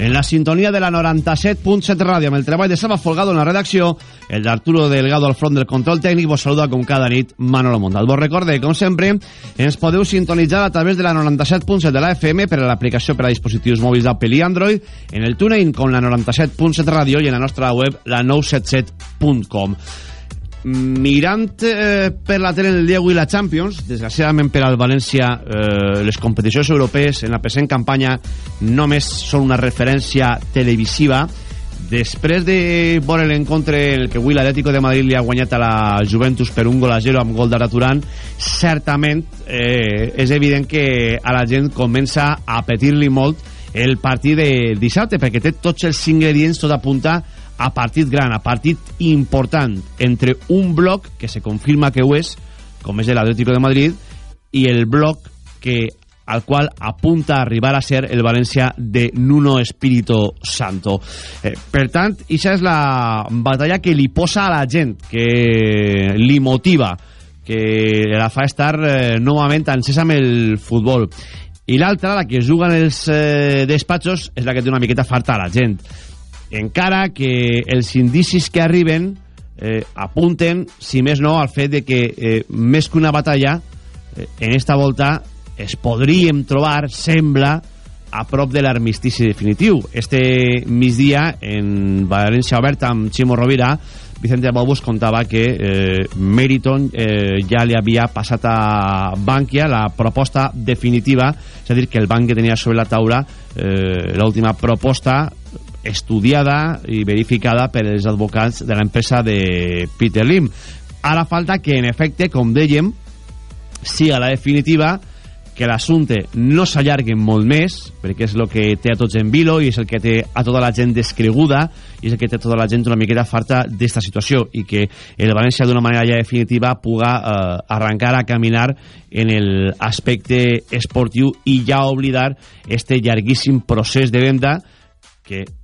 en la sintonia de la 97.7 ràdio, amb el treball de Salva Folgado en la redacció, el d'Arturo Delgado al front del control tècnic, vos saluda com cada nit Manolo Montal. Vos recorde, com sempre, ens podeu sintonitzar a través de la 97.7 de la FM per a l'aplicació per a dispositius mòbils d'Apple i Android, en el TuneIn com la 97.7 ràdio i en la nostra web la 977.com mirant eh, per la tele el dia avui la Champions, desgraciadament per al València eh, les competicions europees en la present campanya només són una referència televisiva. Després de veure l'encontre el que avui l'Atlético de Madrid li ha guanyat a la Juventus per un gol a 0 amb gol d'Ara Turan certament eh, és evident que a la gent comença a petir-li molt el partit de dissabte perquè té tots els ingredients tot apunta a partit gran, a partit important entre un bloc que se confirma que ho és, com és l'Atlético de Madrid, i el bloc que al qual apunta a arribar a ser el València de Nuno Espíritu Santo. Eh, per tant, això és la batalla que li posa a la gent, que li motiva, que la fa estar eh, novament encesa amb el futbol. I l'altra, la que juguen els eh, despatxos, és la que té una miqueta farta a la gent encara que els indicis que arriben eh, apunten, si més no, al fet de que eh, més que una batalla, eh, en esta volta es podríem trobar, sembla, a prop de l'armistici definitiu. Este migdia, en València Oberta, amb Ximo Rovira, Vicente Bobus contava que eh, Meriton eh, ja li havia passat a Bankia la proposta definitiva, és a dir, que el banc que tenia sobre la taula eh, l'última proposta estudiada i verificada per els advocats de l'empresa de Peter Lim. Ara falta que, en efecte, com dèiem, siga la definitiva, que l'assumpte no s'allargui molt més, perquè és el que té a tots en vilo i és el que té a tota la gent descreguda i és el que té a tota la gent una miqueta farta d'esta situació i que el València d'una manera ja definitiva puga eh, arrencar a caminar en l'aspecte esportiu i ja oblidar este llarguíssim procés de venda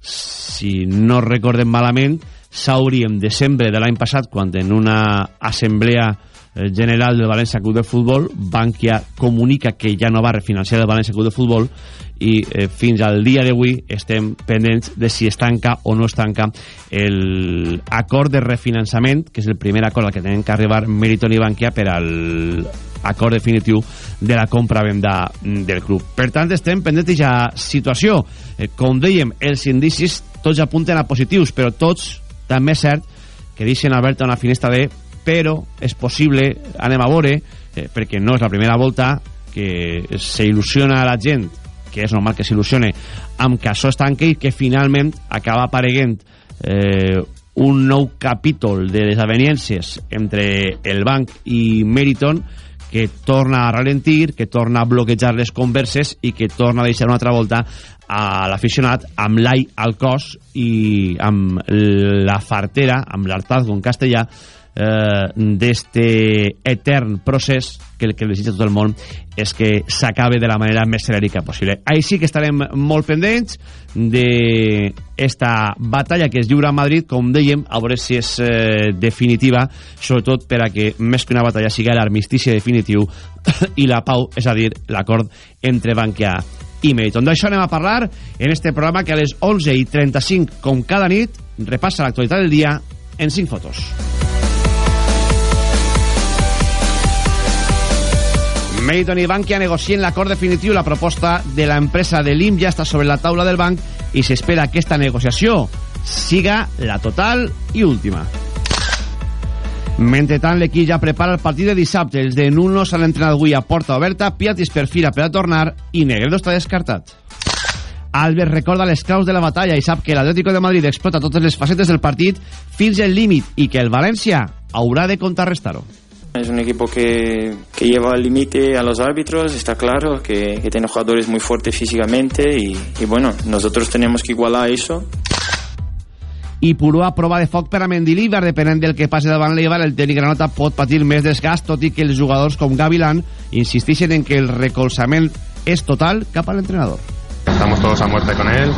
si no recordem malament, s'hauria en desembre de l'any passat, quan en una assemblea eh, general del València Club de Futbol, Bankia comunica que ja no va refinanciar el València Club de Futbol i eh, fins al dia d'avui estem pendents de si es tanca o no es tanca l'acord de refinançament, que és el primer acord al que tenen que arribar Meriton i Bankia per al acord definitiu de la compra-venda del club. Per tant, estem pendents d'aquesta situació. Eh, com dèiem, els indicis tots apunten a positius, però tots també és cert que deixen oberta una finestra de però és possible, anem a veure, eh, perquè no és la primera volta que s'il·lusiona la gent, que és normal que s'il·lusione, amb que això es tanque i que finalment acaba apareguent eh, un nou capítol de desavenícies entre el banc i Meriton torna a ralentir, que torna a bloquejar les converses i que torna a deixar una altra volta a l'aficionat amb l'ai al cos i amb la fartera, amb l'artazgo en castellà, eh, d'este etern procés que el que desitja tot el món és que s'acabe de la manera més celèrica possible. Així que estarem molt pendents de esta batalla que es lliura a Madrid, com dèiem, a veure si és eh, definitiva, sobretot per a que més que una batalla siga l'armistici definitiu i la pau, és a dir, l'acord entre Bankia i Meriton. D'això anem a parlar en este programa que a les 11 i 35, com cada nit, repassa l'actualitat del dia en 5 fotos. Meriton i Bankia negocien l'acord definitiu. La proposta de la empresa de l'IM ja està sobre la taula del banc i s'espera que aquesta negociació siga la total i última. Mentretant, l'equip ja prepara el partit de dissabte. Els de Nuno s'han entrenat avui a porta oberta, Piatis perfila per a tornar i Negredo està descartat. Albert recorda les claus de la batalla i sap que l'Atlético de Madrid explota totes les facetes del partit fins al límit i que el València haurà de contrarrestar-ho. Es un equipo que, que lleva al límite a los árbitros, está claro, que, que, tiene jugadores muy fuertes físicamente y, y, bueno, nosotros tenemos que igualar eso. i Purua prova de foc per a Mendilibar depenent del que passi davant l'Eibar el tècnic Granota pot patir més desgast tot i que els jugadors com Gavilán insistixen en que el recolzament és total cap a l'entrenador Estamos todos a muerte con él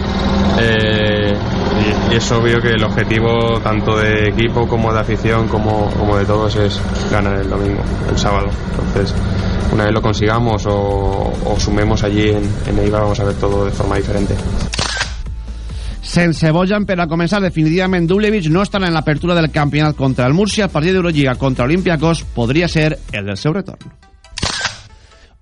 eh, y, y, es obvio que el objetivo tanto de equipo como de afición como, como de todos es ganar el domingo, el sábado. Entonces, una vez lo consigamos o, sumemos allí en, en Eibar vamos a ver todo de forma diferente. Sense Bojan per a començar definitivament Dublevich no estarà en l'apertura del campionat contra el Múrcia. El partit d'Eurolliga contra Olympiacos podria ser el del seu.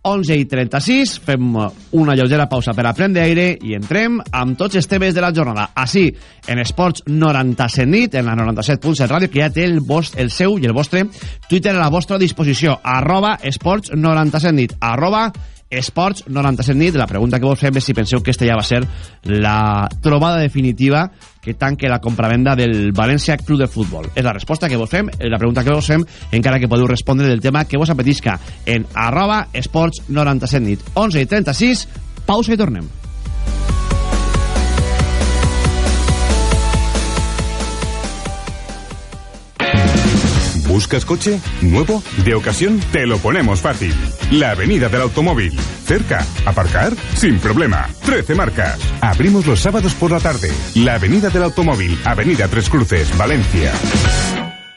11 i 36, fem una lleugera pausa per a prendre aire i entrem amb tots els temes de la jornada. Així, en Esports 97 nit, en la 97.7 ràdio, que ja té el, vostre, el seu i el vostre Twitter a la vostra disposició, arroba Esports 97 nit, arroba Esports 97 nit. La pregunta que vos fem és si penseu que esta ja va ser la trobada definitiva que tanque la compravenda del València Club de Futbol. És la resposta que vos fem, la pregunta que vos fem, encara que podeu respondre del tema que vos apetisca en arroba esports 97 nit. 11 i 36, pausa i tornem. ¿Buscas coche? ¿Nuevo? ¿De ocasión? Te lo ponemos fácil. La Avenida del Automóvil. Cerca. ¿Aparcar? Sin problema. 13 marcas. Abrimos los sábados por la tarde. La Avenida del Automóvil. Avenida Tres Cruces, Valencia.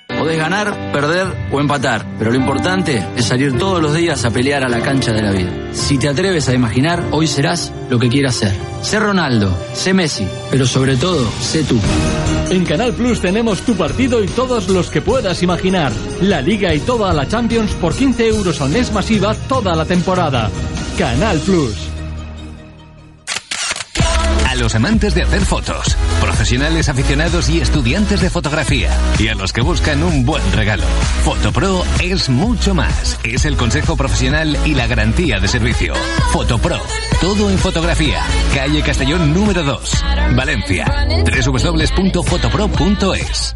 Podés ganar, perder o empatar, pero lo importante es salir todos los días a pelear a la cancha de la vida. Si te atreves a imaginar, hoy serás lo que quieras ser. Sé Ronaldo, sé Messi, pero sobre todo, sé tú. En Canal Plus tenemos tu partido y todos los que puedas imaginar. La Liga y toda la Champions por 15 euros al mes masiva toda la temporada. Canal Plus. A los amantes de hacer fotos, profesionales aficionados y estudiantes de fotografía, y a los que buscan un buen regalo. Fotopro es mucho más. Es el consejo profesional y la garantía de servicio. Fotopro. Todo en fotografía. Calle Castellón número 2. Valencia. www.fotopro.es.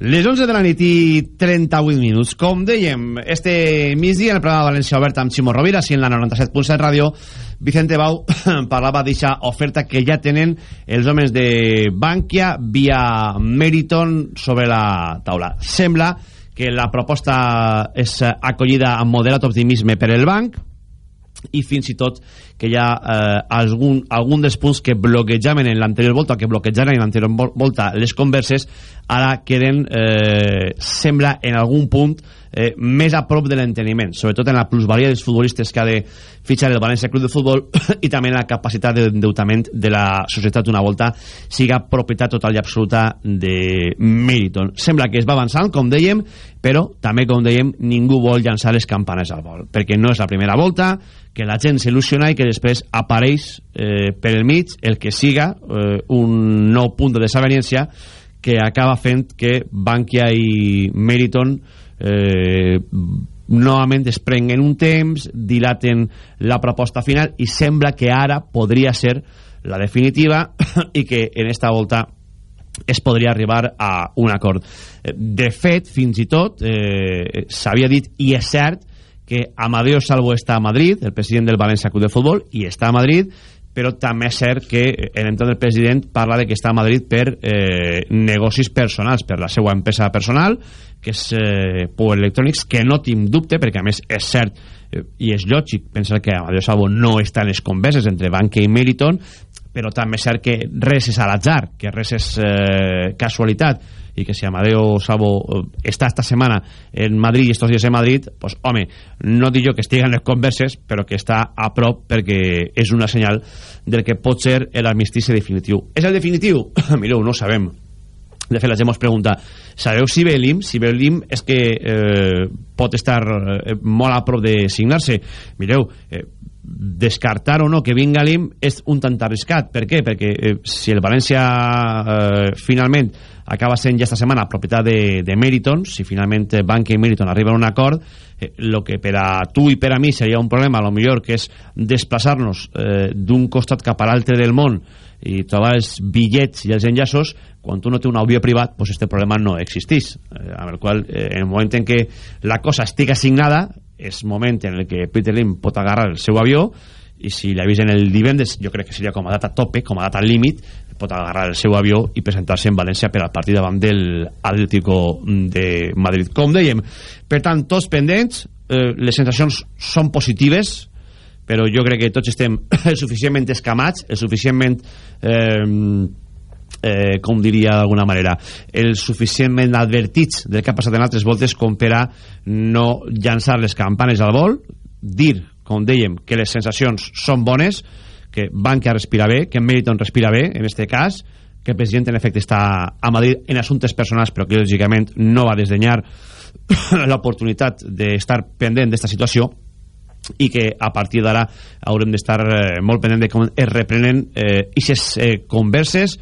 Les 11 de la nit i 38 minuts. Com dèiem, este migdia en el programa de València Obert amb Ximo Rovira, si en la 97.7 ràdio, Vicente Bau parlava d'aquesta oferta que ja tenen els homes de Bankia via Meriton sobre la taula. Sembla que la proposta és acollida amb moderat optimisme per el banc i fins i tot que hi ha eh, algun, algun dels punts que bloquejaven en l'anterior volta, que bloquejaven en l'anterior volta les converses, ara queden, eh, sembla, en algun punt eh, més a prop de l'enteniment, sobretot en la plusvalia dels futbolistes que ha de fitxar el València Club de Futbol i també en la capacitat d'endeutament de la societat una volta siga propietat total i absoluta de Meriton. Sembla que es va avançant, com dèiem, però també, com dèiem, ningú vol llançar les campanes al vol, perquè no és la primera volta, que la gent s'il·lusiona i que després apareix eh, per el mig el que siga eh, un nou punt de desaveniència que acaba fent que Bankia i Meriton eh, novament es prenguen un temps, dilaten la proposta final i sembla que ara podria ser la definitiva i que en esta volta es podria arribar a un acord. De fet, fins i tot, eh, s'havia dit, i és cert, que Amadeo Salvo està a Madrid, el president del València Club de Futbol, i està a Madrid, però també és cert que en entorn del president parla de que està a Madrid per eh, negocis personals, per la seva empresa personal, que és eh, Power Electronics, que no tinc dubte, perquè a més és cert eh, i és lògic pensar que Amadeo Salvo no està en les converses entre Banca i Meriton, però també és cert que res és a l'atzar, que res és eh, casualitat, i que si Amadeo Sabo eh, està esta setmana en Madrid i estos dies en Madrid, pues, home, no dic jo que estigui en les converses, però que està a prop perquè és una senyal del que pot ser l'armistici definitiu. És el definitiu? Mireu, no sabem. De fet, la gent ens pregunta, sabeu si ve l'IM? Si ve l'IM és que eh, pot estar eh, molt a prop de signar-se. Mireu, eh, descartar o no que vinga l'IM és un tant arriscat. Per què? Perquè eh, si el València eh, finalment acaba sent ja esta setmana propietat de, de Meriton, si finalment Banca i Meriton arriben a un acord, eh, lo que per a tu i per a mi seria un problema, a lo millor que és desplaçar-nos eh, d'un costat cap a l'altre del món i trobar els bitllets i els enllaços, quan tu no té un avió privat, pues este problema no existís. Eh, amb el qual, eh, en el moment en què la cosa estigui assignada, és moment en el que Peter Lim pot agarrar el seu avió i si l'avisen el divendres, jo crec que seria com a data tope, com a data límit, pot agarrar el seu avió i presentar-se en València per al partit davant del Atlético de Madrid. Com dèiem, per tant, tots pendents, eh, les sensacions són positives, però jo crec que tots estem suficientment escamats, suficientment... Eh, eh, com diria d'alguna manera el suficientment advertits del que ha passat en altres voltes com per a no llançar les campanes al vol dir, com dèiem, que les sensacions són bones que Banca respira bé, que Meriton respira bé, en este cas, que el president en efecte està a Madrid en assumptes personals, però que lògicament no va desdenyar l'oportunitat d'estar pendent d'esta situació i que a partir d'ara haurem d'estar eh, molt pendent de com es reprenen eh, aquestes eh, converses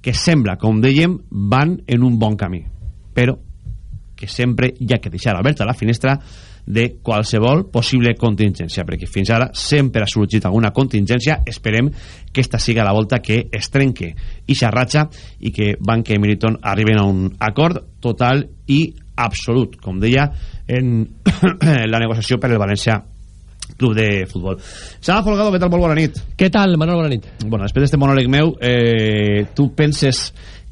que sembla, com dèiem, van en un bon camí però que sempre hi ha que deixar oberta la finestra de qualsevol possible contingència, perquè fins ara sempre ha sorgit alguna contingència, esperem que esta siga la volta que es trenque i xarratxa i que Banca i Meriton arriben a un acord total i absolut, com deia en la negociació per el València club de futbol. Sala Folgado, què tal? Molt bona nit. Què tal, Manol? Bona nit. Bueno, després d'este monòleg meu, eh, tu penses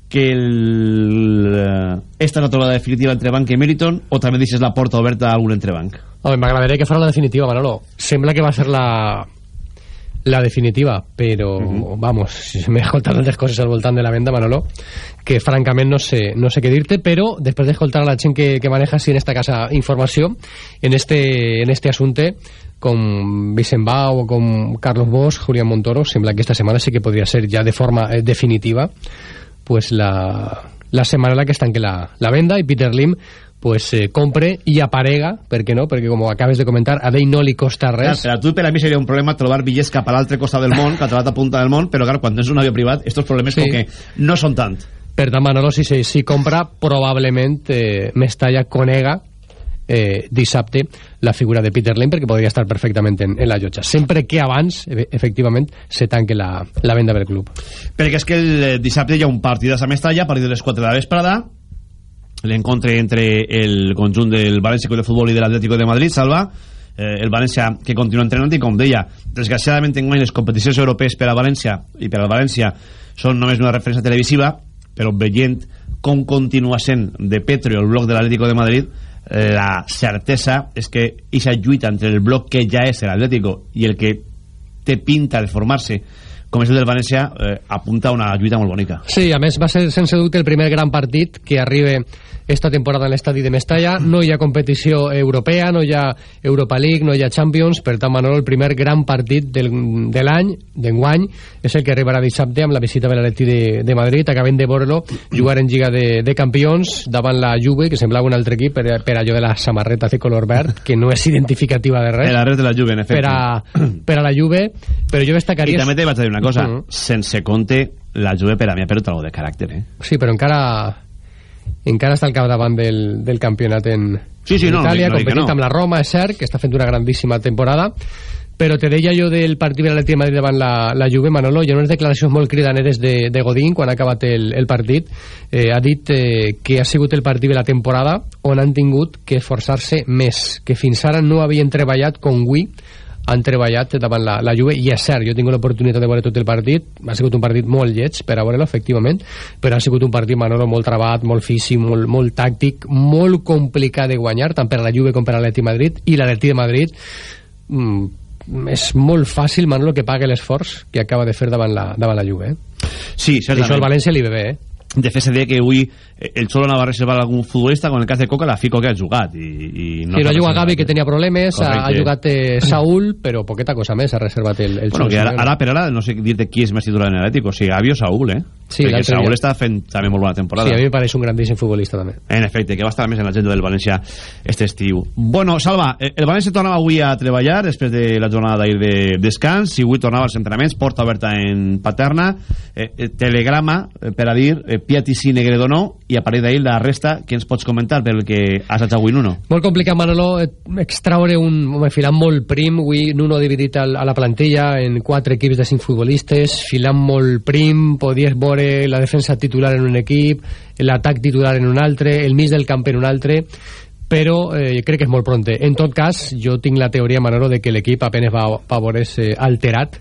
que el, eh, esta és la trobada definitiva entre Banc i Meriton o també deixes la porta oberta a algun entrebanc? Home, m'agradaria que fos la definitiva, Manolo. Sembla que va ser la, la definitiva, però, uh -huh. vamos, si m'he escoltat tantes coses al voltant de la venda, Manolo, que francament no sé, no sé què dir-te, però després d'escoltar a la gent que, que maneja així en esta casa informació, en este, en este assumpte, com Vicent Bau o com Carlos Bosch, Julián Montoro, sembla que esta setmana sí que podria ser ja de forma eh, definitiva pues la, la setmana en la que es tanque la, la venda i Peter Lim pues eh, compre i aparega, per què no? Perquè com acabes de comentar, a ell no li costa res. Clar, per a tu per a mi seria un problema trobar bitllets cap a l'altre costat del món, cap a l'altra punta del món, però clar, quan tens un avió privat, estos problemes sí. com que no són tant. Per tant, Manolo, si, si, si compra, probablement eh, Mestalla conega eh, dissabte la figura de Peter Lim perquè podria estar perfectament en, en la llotja. Sempre que abans, efectivament se tanque la, la venda del club. Perquè és que el dissabte hi ha un partit a Mestalla a partir de les 4 de la vesprada. L'encontre entre el conjunt del València de Futbol i de l'Atlético de Madrid Salva. Eh, el València que continua entrenant i com deia, desgraciadament en les competicions europees per a València i per al València són només una referència televisiva però veient com continua sent de Petro el bloc de l'Atlético de Madrid la certeza es que esa lluita entre el bloc que ya es el Atlético y el que te pinta de formarse com és el del València, eh, apunta a una lluita molt bonica. Sí, a més va ser sense dubte el primer gran partit que arriba esta temporada en l'estadi de Mestalla. No hi ha competició europea, no hi ha Europa League, no hi ha Champions, per tant, Manolo, el primer gran partit del, de l'any, d'enguany, és el que arribarà dissabte amb la visita de l'Atleti de, de Madrid. Acabem de veure-lo jugar en Lliga de, de Campions davant la Juve, que semblava un altre equip per, per allò de la samarreta de color verd, que no és identificativa de res. La red de la Juve, en efecte. Per a, per a la Juve, però jo destacaria... I també te vaig dir una cosa, uh -huh. sense compte la Juve per a mi ha perdut algo de caràcter, eh? Sí, però encara encara està al capdavant del, del campionat en, sí, sí, en no, Itàlia, no, no, competint no. amb la Roma, és cert, que està fent una grandíssima temporada, però te deia jo del partit de l'Atleti de Madrid davant la, la Juve, Manolo, hi ha unes declaracions molt cridaneres de, de Godín quan ha acabat el, el partit. Eh, ha dit eh, que ha sigut el partit de la temporada on han tingut que esforçar-se més, que fins ara no havien treballat com avui han treballat davant la, la Juve i és cert, jo tinc l'oportunitat de veure tot el partit ha sigut un partit molt lleig per a veure-lo efectivament, però ha sigut un partit Manolo molt trebat, molt físic, molt, molt tàctic molt complicat de guanyar tant per a la Juve com per a l'Atleti Madrid i l'Atleti de Madrid mm, és molt fàcil, Manolo, que pague l'esforç que acaba de fer davant la, davant la Juve. Eh? Sí, certament. I això al València li ve bé, eh? De fet se deia que avui eh, el Xolo anava a reservar algun futbolista con el cas de Coca la Fico que ha jugat i, i no sí, no juga Gavi que tenia problemes ha, ha jugat eh, Saúl però poqueta cosa més ha reservat el, el bueno, que ara, ara per ara no sé dir-te qui és més titular en l'Atlètic o sigui Gavi o Saúl eh Sí, perquè Saúl està fent també molt bona temporada. Sí, a mi em pareix un grandíssim futbolista també. En efecte, que va estar més en l'agenda del València este estiu. Bueno, Salva, eh, el València tornava avui a treballar després de la jornada d'ahir de descans i avui tornava als entrenaments, porta oberta en Paterna, eh, eh, telegrama eh, per a dir eh, Piatti sí, Negredo no, i a partir d'ahir la resta, què ens pots comentar pel que has hecho avui Nuno? Molt complicat, Manolo, extraure un, un filant molt prim, avui Nuno dividit a la plantilla en quatre equips de cinc futbolistes, filant molt prim, podies veure veure la defensa titular en un equip, l'atac titular en un altre, el mig del camp en un altre, però eh, crec que és molt pronte. En tot cas, jo tinc la teoria, Manolo, de que l'equip apenas va, va veure-se alterat,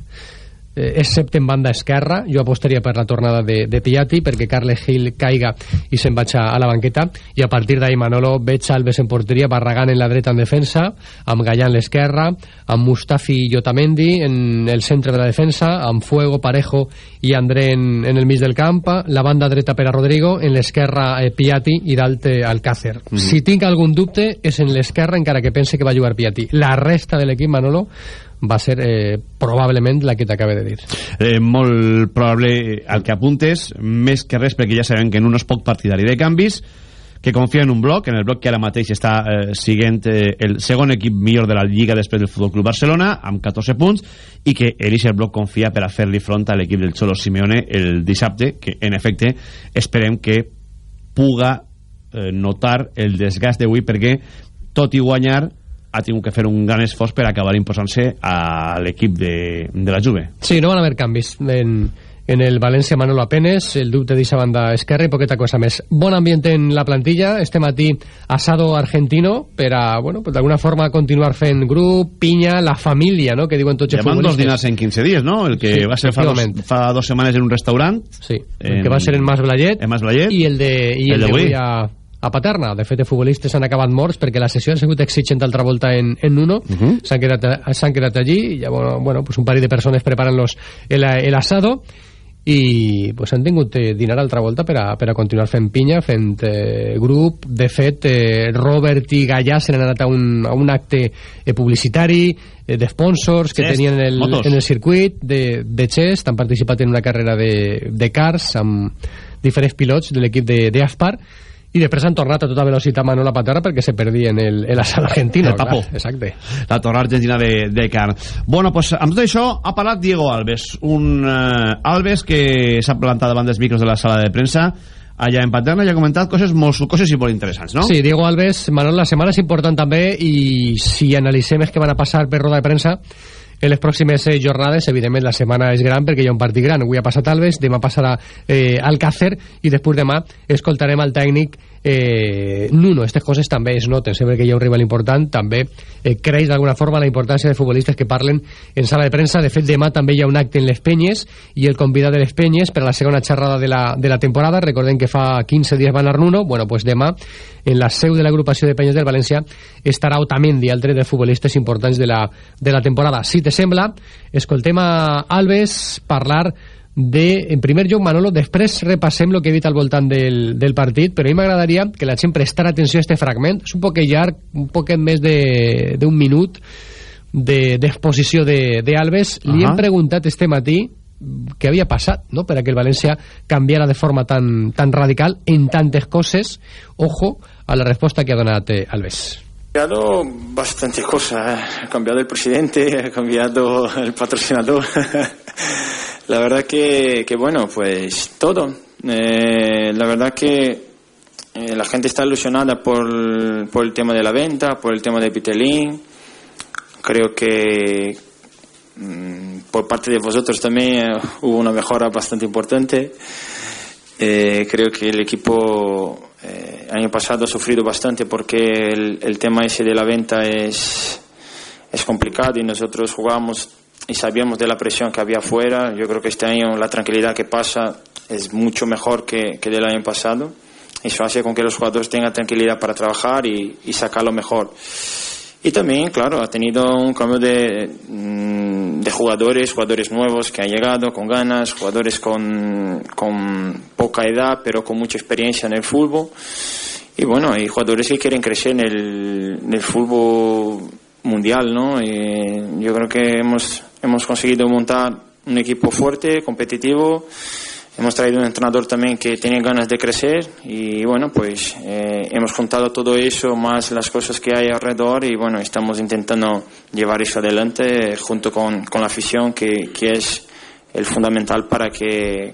eh, excepte en banda esquerra. Jo apostaria per la tornada de, de Piatti perquè Carles Gil caiga i se'n vaig a, a la banqueta. I a partir d'ahir Manolo veig Alves en porteria Barragán en la dreta en defensa amb Gallà en l'esquerra amb Mustafi i Otamendi en el centre de la defensa amb Fuego, Parejo i André en, en el mig del camp la banda dreta per a Rodrigo en l'esquerra eh, Piatti i dalt eh, Alcácer. Mm -hmm. si tinc algun dubte és en l'esquerra encara que pense que va jugar Piatti. La resta de l'equip Manolo va ser eh, probablement la que t'acaba de dir. Eh, molt probable el que apuntes, més que res perquè ja sabem que en un és poc partidari de canvis, que confia en un bloc, en el bloc que ara mateix està eh, siguent eh, el segon equip millor de la Lliga després del Futbol Club Barcelona, amb 14 punts, i que Elix el bloc confia per a fer-li front a l'equip del Xolo Simeone el dissabte, que en efecte esperem que puga eh, notar el desgast d'avui perquè tot i guanyar ha tingut que fer un gran esforç per acabar imposant-se a l'equip de, de la Juve. Sí, no van haver canvis en, en el València Manolo apenes, el dubte d'aquesta banda esquerra i poqueta cosa més. Bon ambient en la plantilla, este matí asado argentino per a, bueno, pues d'alguna forma continuar fent grup, pinya, la família, no?, que diuen tots els futbolistes. dos dinars en 15 dies, no?, el que sí, va ser fa dos, fa dos setmanes en un restaurant. Sí, el en, que va ser en Mas Blayet. En Mas Blayet. I el de, i el, el de a, a Paterna. De fet, els futbolistes han acabat morts perquè la sessió ha sigut exigent altra volta en, en uno. Uh -huh. S'han quedat, quedat allí i ja, bueno, bueno, pues un parell de persones preparant los el, el asado i pues, han tingut eh, dinar altra volta per a, per a continuar fent pinya, fent eh, grup. De fet, eh, Robert i Gallà se n'han anat a un, a un acte eh, publicitari eh, d'esponsors que tenien en el, en el circuit de, de chess, han participat en una carrera de, de cars amb diferents pilots de l'equip de, de Aspar i després han tornat a tota velocitat Manuel Paterra perquè se perdien el, el asal argentino. El papo. Clar, exacte. La torre argentina de, de Car. Bueno, pues amb tot això ha parlat Diego Alves, un uh, Alves que s'ha plantat davant dels micros de la sala de premsa allà en Paterna i ha comentat coses molt coses i molt interessants, no? Sí, Diego Alves, Manuel, la setmana és important també i si analitzem és que van a passar per roda de premsa en les pròximes eh, jornades, evidentment la setmana és gran perquè hi ha un partit gran, avui ha passat Alves demà passarà eh, Alcácer i després demà escoltarem al tècnic eh, Nuno, aquestes coses també es noten sempre que hi ha un rival important també eh, creix d'alguna forma la importància de futbolistes que parlen en sala de premsa. De fet demà també hi ha un acte en les Penyes i el convidat de les Penyes per a la segona xerrada de la, de la temporada. Recordem que fa 15 dies va anar Nuno. Bueno, pues demà en la seu de l'agrupació de Penyes del València estarà Otamendi, altre dels futbolistes importants de la, de la temporada. Si te sembla, escoltem a Alves parlar de, en primer lloc, Manolo, després repassem el que he dit al voltant del, del partit, però a mi m'agradaria que la gent prestara atenció a este fragment. És un poc llarg, un poquet més d'un minut d'exposició de, de, Alves. Uh -huh. Li hem preguntat este matí què havia passat no? per a que el València canviara de forma tan, tan radical en tantes coses. Ojo a la resposta que ha donat eh, Alves. Ha cambiado bastante cosas. ¿eh? Ha cambiado el presidente, ha cambiado el patrocinador. La verdad que, que bueno, pues todo. Eh, la verdad que eh, la gente está ilusionada por, por el tema de la venta, por el tema de Pitelín. Creo que mm, por parte de vosotros también eh, hubo una mejora bastante importante. creo que el equipo año pasado ha sufrido bastante porque el, el tema ese de la venta es, es complicado y nosotros jugamos y sabíamos de la presión que había afuera. Yo creo que este año la tranquilidad que pasa es mucho mejor que, que del año pasado. Eso hace con que los jugadores tengan tranquilidad para trabajar y, y sacar lo mejor. Y también, claro, ha tenido un cambio de, mm, de jugadores, jugadores nuevos que han llegado con ganas, jugadores con, con poca edad pero con mucha experiencia en el fútbol. Y bueno, hay jugadores que quieren crecer en el, en el fútbol mundial, ¿no? Y yo creo que hemos, hemos conseguido montar un equipo fuerte, competitivo. Hemos traído un entrenador también que tiene ganas de crecer y bueno, pues eh, hemos juntado todo eso más las cosas que hay alrededor y bueno, estamos intentando llevar eso adelante junto con, con la afición que, que es el fundamental para que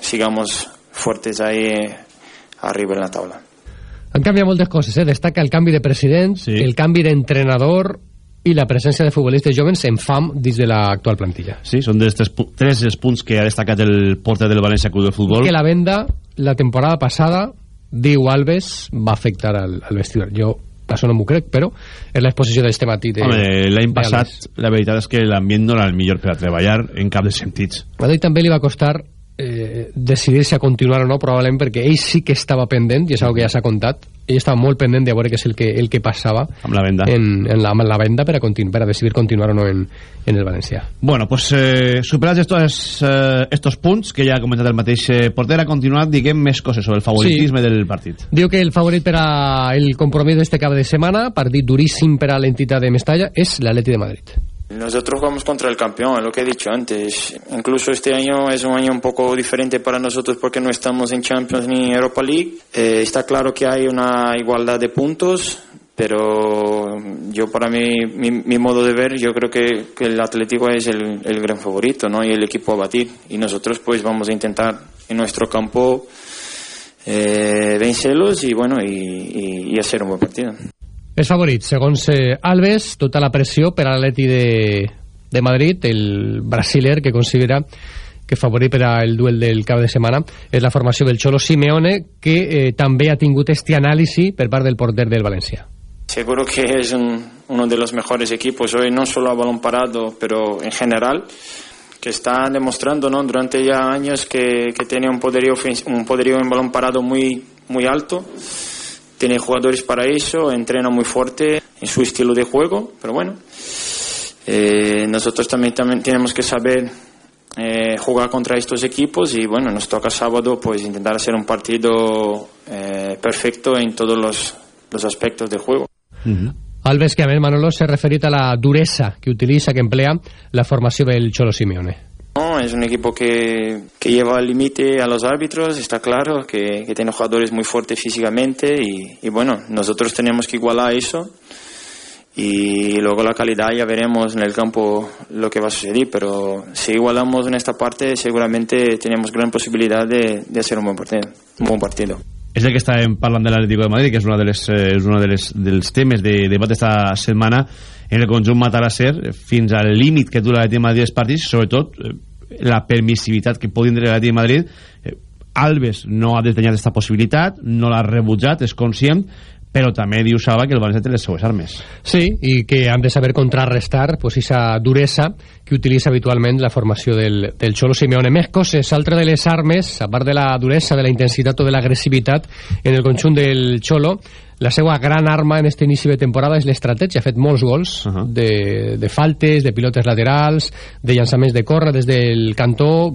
sigamos fuertes ahí eh, arriba en la tabla. Han canviat moltes coses, eh? Destaca el canvi de president, sí. el canvi d'entrenador i la presència de futbolistes jovens en fam dins de l'actual plantilla. Sí, són dels tres, tres els punts que ha destacat el porter del València Club de Futbol. Que la venda, la temporada passada, diu Alves, va afectar al, al vestidor. Jo això no m'ho crec, però és l'exposició d'este matí de, l'any passat la veritat és que l'ambient no era el millor per a treballar en cap de sentits. A ell també li va costar eh, decidir-se a continuar o no, probablement perquè ell sí que estava pendent, i és una que ja s'ha contat, ell estava molt pendent de veure què és el que, el que passava amb la venda, en, en la, amb la venda per, a continu, per a decidir continuar o no en, en el València. Bueno, pues eh, superats estos, eh, estos punts que ja ha comentat el mateix eh, porter, ha continuat, diguem, més coses sobre el favoritisme sí. del partit. Diu que el favorit per a el compromís d'este cap de setmana, partit duríssim per a l'entitat de Mestalla, és l'Atleti de Madrid. Nosotros vamos contra el campeón, es lo que he dicho antes. Incluso este año es un año un poco diferente para nosotros porque no estamos en Champions ni Europa League. Eh, está claro que hay una igualdad de puntos, pero yo para mí, mi, mi modo de ver, yo creo que, el Atlético es el, gran favorito ¿no? y el equipo a batir. Y nosotros pues vamos a intentar en nuestro campo eh, vencerlos y bueno y hacer un buen partido. És favorit, segons eh, Alves, tota la pressió per a l'Atleti de, de Madrid, el brasiler que considera que favorit per al duel del cap de setmana és la formació del Cholo Simeone que eh, també ha tingut este anàlisi per part del porter del València. Seguro que es un, uno de los mejores equipos hoy, no solo a balón parado, pero en general, que está demostrando ¿no? durante ya años que, que tiene un poderío, un poderío en balón parado muy, muy alto tiene jugadores para eso, entrena muy fuerte en su estilo de juego, pero bueno, eh, nosotros también, también tenemos que saber eh, jugar contra estos equipos y bueno, nos toca sábado pues intentar hacer un partido eh, perfecto en todos los, los aspectos del juego. Uh -huh. Alves, que a ver, Manolo, se referit a la duresa que utiliza, que emplea la formació del Cholo Simeone. No, es un equipo que, que lleva al límite a los árbitros, está claro, que, que, tiene jugadores muy fuertes físicamente y, y, bueno, nosotros tenemos que igualar eso y luego la calidad ya veremos en el campo lo que va a suceder, pero si igualamos en esta parte seguramente tenemos gran posibilidad de, de hacer un buen partido. Un buen partido. és el que estàvem parlant de l'Atlético de Madrid que és una de les, eh, de les, dels temes de debat d'esta setmana en el conjunt Matarasser fins al límit que dura l'Atlético de Madrid els partits sobretot eh, la permissivitat que pot tindre l'Atlético de Madrid eh, Alves no ha desdenyat aquesta possibilitat no l'ha rebutjat, és conscient però també diu Salva que el València té les seues armes. Sí, i que han de saber contrarrestar pues, esa duresa que utilitza habitualment la formació del, del Xolo Simeone. Més coses, altra de les armes, a part de la duresa, de la intensitat o de l'agressivitat en el conjunt del Xolo, la seva gran arma en este inici de temporada és l'estratègia, ha fet molts gols uh -huh. de, de faltes, de pilotes laterals de llançaments de córrer des del cantó.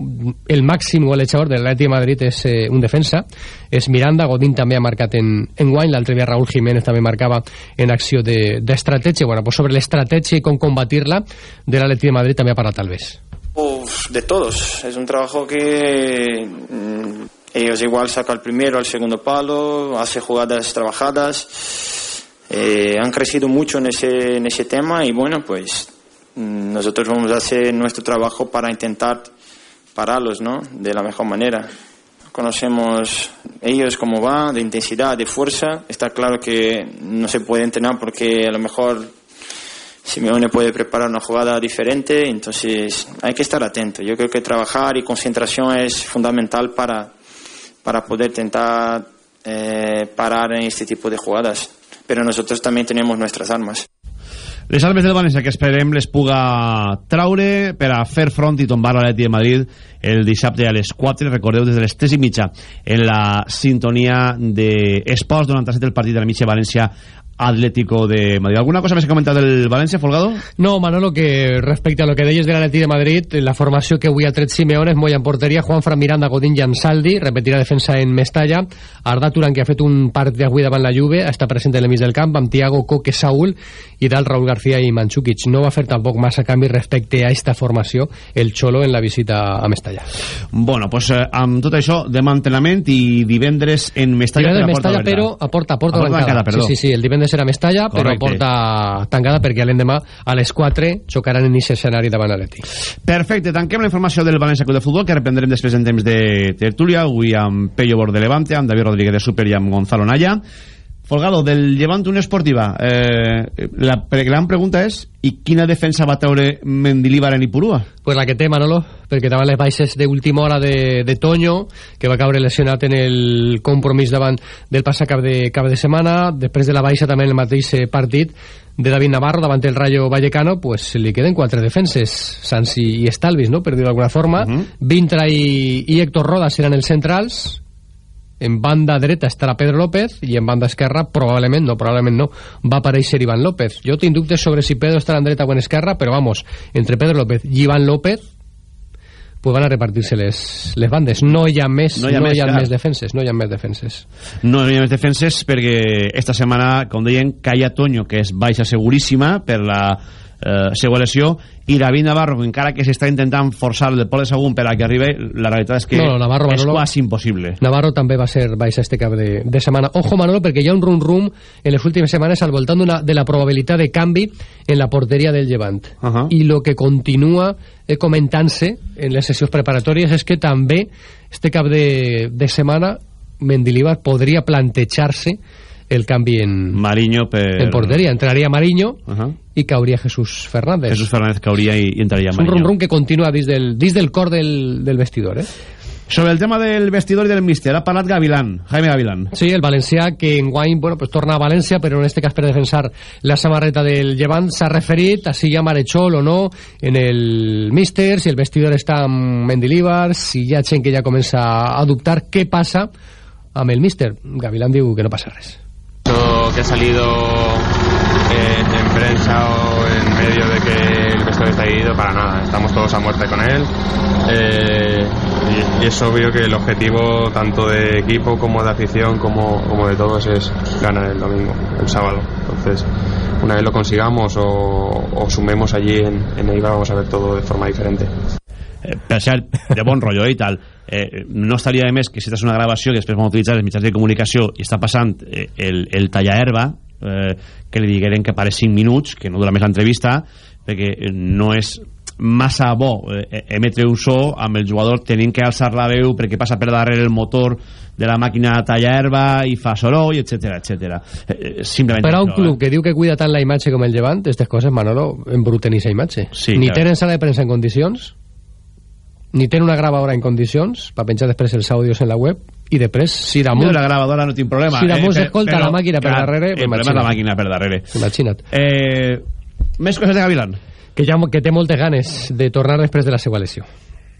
El màxim golejador de l'Atleti de Madrid és eh, un defensa. És Miranda, Godín també ha marcat en, en guany. L'altre dia Raúl Jiménez també marcava en acció d'estratègia. De, bueno, pues sobre l'estratègia i com combatir-la de l'Atleti de Madrid també ha parlat Alves. Uf, de todos, es un trabajo que mm, ellos igual saca el primero, al segundo palo, hace jugadas trabajadas, eh, han crecido mucho en ese, en ese tema y bueno, pues mm, nosotros vamos a hacer nuestro trabajo para intentar pararlos, ¿no? De la mejor manera. Conocemos ellos cómo va, de intensidad, de fuerza. Está claro que no se puede entrenar porque a lo mejor Simeone puede preparar una jugada diferente, entonces hay que estar atento. Yo creo que trabajar y concentración es fundamental para, para poder intentar eh, parar en este tipo de jugadas. Pero nosotros también tenemos nuestras armas. Les armes del València que esperem les puga traure per a fer front i tombar l'Atleti de Madrid el dissabte a les 4, recordeu, des de les 3 i mitja en la sintonia d'Esports 97 el partit de la mitja València Atlético de Madrid. ¿Alguna cosa més que comentar del València, Folgado? No, Manolo, que respecte a lo que deies de l'Atleti de Madrid, la formació que avui ha tret Simeone és Moya en porteria, Juan Fran Miranda, Godín i Ansaldi, repetirà defensa en Mestalla, Arda Turan, que ha fet un partit avui davant la Juve, està present en l'emis del camp, amb Tiago Coque Saúl i dalt Raúl García i Manchukic. No va fer tampoc massa canvi respecte a esta formació el Xolo en la visita a Mestalla. Bueno, pues eh, amb tot això, demà entrenament i divendres en Mestalla, Divendres porta Mestalla, però a porta, a porta A porta tancada, perdó. Sí, sí, sí, el divendres serà Mestalla, però a Correcte. porta tancada perquè l'endemà a les 4 xocaran en aquest escenari davant l'Atleti. Perfecte, tanquem la informació del València Club de Futbol, que reprendrem després en temps de tertúlia, avui amb Pello Bord de Levante, amb David Rodríguez de Super i amb Gonzalo Naya. Folgado, del Llevant Unió Esportiva, eh, la pre- gran pregunta és i quina defensa va treure Mendilibar en Ipurua? Pues la que té Manolo, perquè davant les baixes d'última hora de, de Toño, que va caure lesionat en el compromís davant del passat cap de, cap de setmana, després de la baixa també en el mateix eh, partit de David Navarro davant el Rayo Vallecano, pues li queden quatre defenses, Sans i, Estalvis, no?, per dir-ho d'alguna forma. Uh -huh. Vintra i, i Héctor Roda seran els centrals, en banda dreta estarà Pedro López i en banda esquerra probablement no, probablement no, va aparèixer Iván López. Jo tinc dubtes sobre si Pedro estarà en dreta o en esquerra però vamos, entre Pedro López i Iván López pues van a repartir-se les, les bandes. No hi ha més, No hi ha no més, hi ha clar. més defenses no hi ha més defenses. No hi ha més defenses perquè esta setmana, com deien, caia Toño, que és baixa seguríssima per la eh, seva lesió, i David Navarro, que encara que s'està intentant forçar el Pol de Sagunt per a que arribi, la realitat és que No, no, Navarro, és Manolo- quasi impossible. Navarro també va ser baixa este cap de, de setmana. Ojo, Manolo, perquè hi ha un rum-rum en les últimes setmanes al voltant d'una- de la probabilitat de canvi en la porteria del Llevant. Uh -huh. I lo que continua eh, comentant-se en les sessions preparatòries és que també este cap de, de setmana Mendilibar podria plantejar-se el canvi en, Mariño per... en porteria. Entraria Mariño Uh -huh. i cauria Jesús Fernández. Jesús Fernández cauria i, i entraria és un Mariño. rum-rum que continua dins del, dins del cor del, del vestidor, eh? Sobre el tema del vestidor i del míster, ha parlat Gavilán, Jaime Gavilán. Sí, el valencià que en guany bueno, pues, torna a València, però en este cas per defensar la samarreta del Llevant s'ha referit a si hi ha marechol o no en el míster, si el vestidor està amb Mendilibar, si hi ha gent que ja comença a dubtar què passa amb el míster. Gavilán diu que no passa res. Que ha salido eh, en prensa o en medio de que el vestuario está ido, para nada. Estamos todos a muerte con él. Eh, y, y es obvio que el objetivo tanto de equipo como de afición como, como de todos es ganar el domingo, el sábado. Entonces, una vez lo consigamos o, o sumemos allí en, en Eibar, vamos a ver todo de forma diferente. Eh, per cert, de bon rotllo eh, i tal eh, no estaria de més que si és una gravació que després vam utilitzar els mitjans de comunicació i està passant eh, el, el tallaherba eh, que li digueren que pare 5 minuts que no dura més l'entrevista perquè eh, no és massa bo eh, emetre un so amb el jugador tenint que alçar la veu perquè passa per darrere el motor de la màquina tallaherba i fa soroll, etc etc. Eh, simplement Per a un club que diu que cuida tant la imatge com el Llevant, aquestes coses, Manolo, embruten aquesta imatge. Sí, ni clar. tenen sala de premsa en condicions, ni tenen una gravadora en condicions, per penjar després els àudios en la web, i després, si Jo damunt... la gravadora no tinc problema. Si damunt per- s'escolta la màquina per clar, darrere, El problema és la màquina per darrere. Imagina't. Eh, més coses de Gavilán. Que, ja, que té moltes ganes de tornar després de la seva lesió.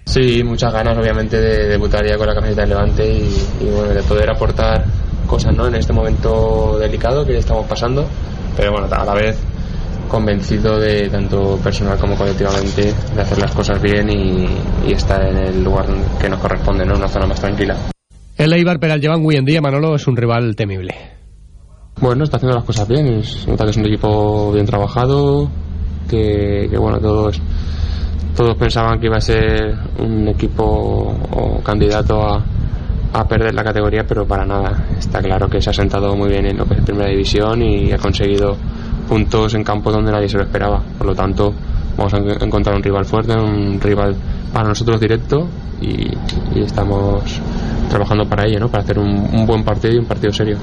Sí, muchas ganas obviamente de debutar ya con la camiseta del Levante y, y, bueno, de poder aportar cosas ¿no? en este momento delicado que estamos pasando, pero bueno, a la vez convencido de tanto personal como colectivamente de hacer las cosas bien y, y estar en el lugar que nos corresponde, ¿no? en una zona más tranquila. El Eibar per al Llevant avui en dia, Manolo, és un rival temible. Bueno, está haciendo las cosas bien, es, nota que es un equipo bien trabajado, que, que bueno, todos, todos pensaban que iba a ser un equipo o candidato a, a perder la categoría, pero para nada. Está claro que se ha sentado muy bien en lo que es Primera División y ha conseguido puntos en campos donde nadie se lo esperaba. Por lo tanto, vamos a en- encontrar un rival fuerte, un rival para nosotros directo y, y estamos trabajando para ello, ¿no? para hacer un, un buen partido y un partido serio.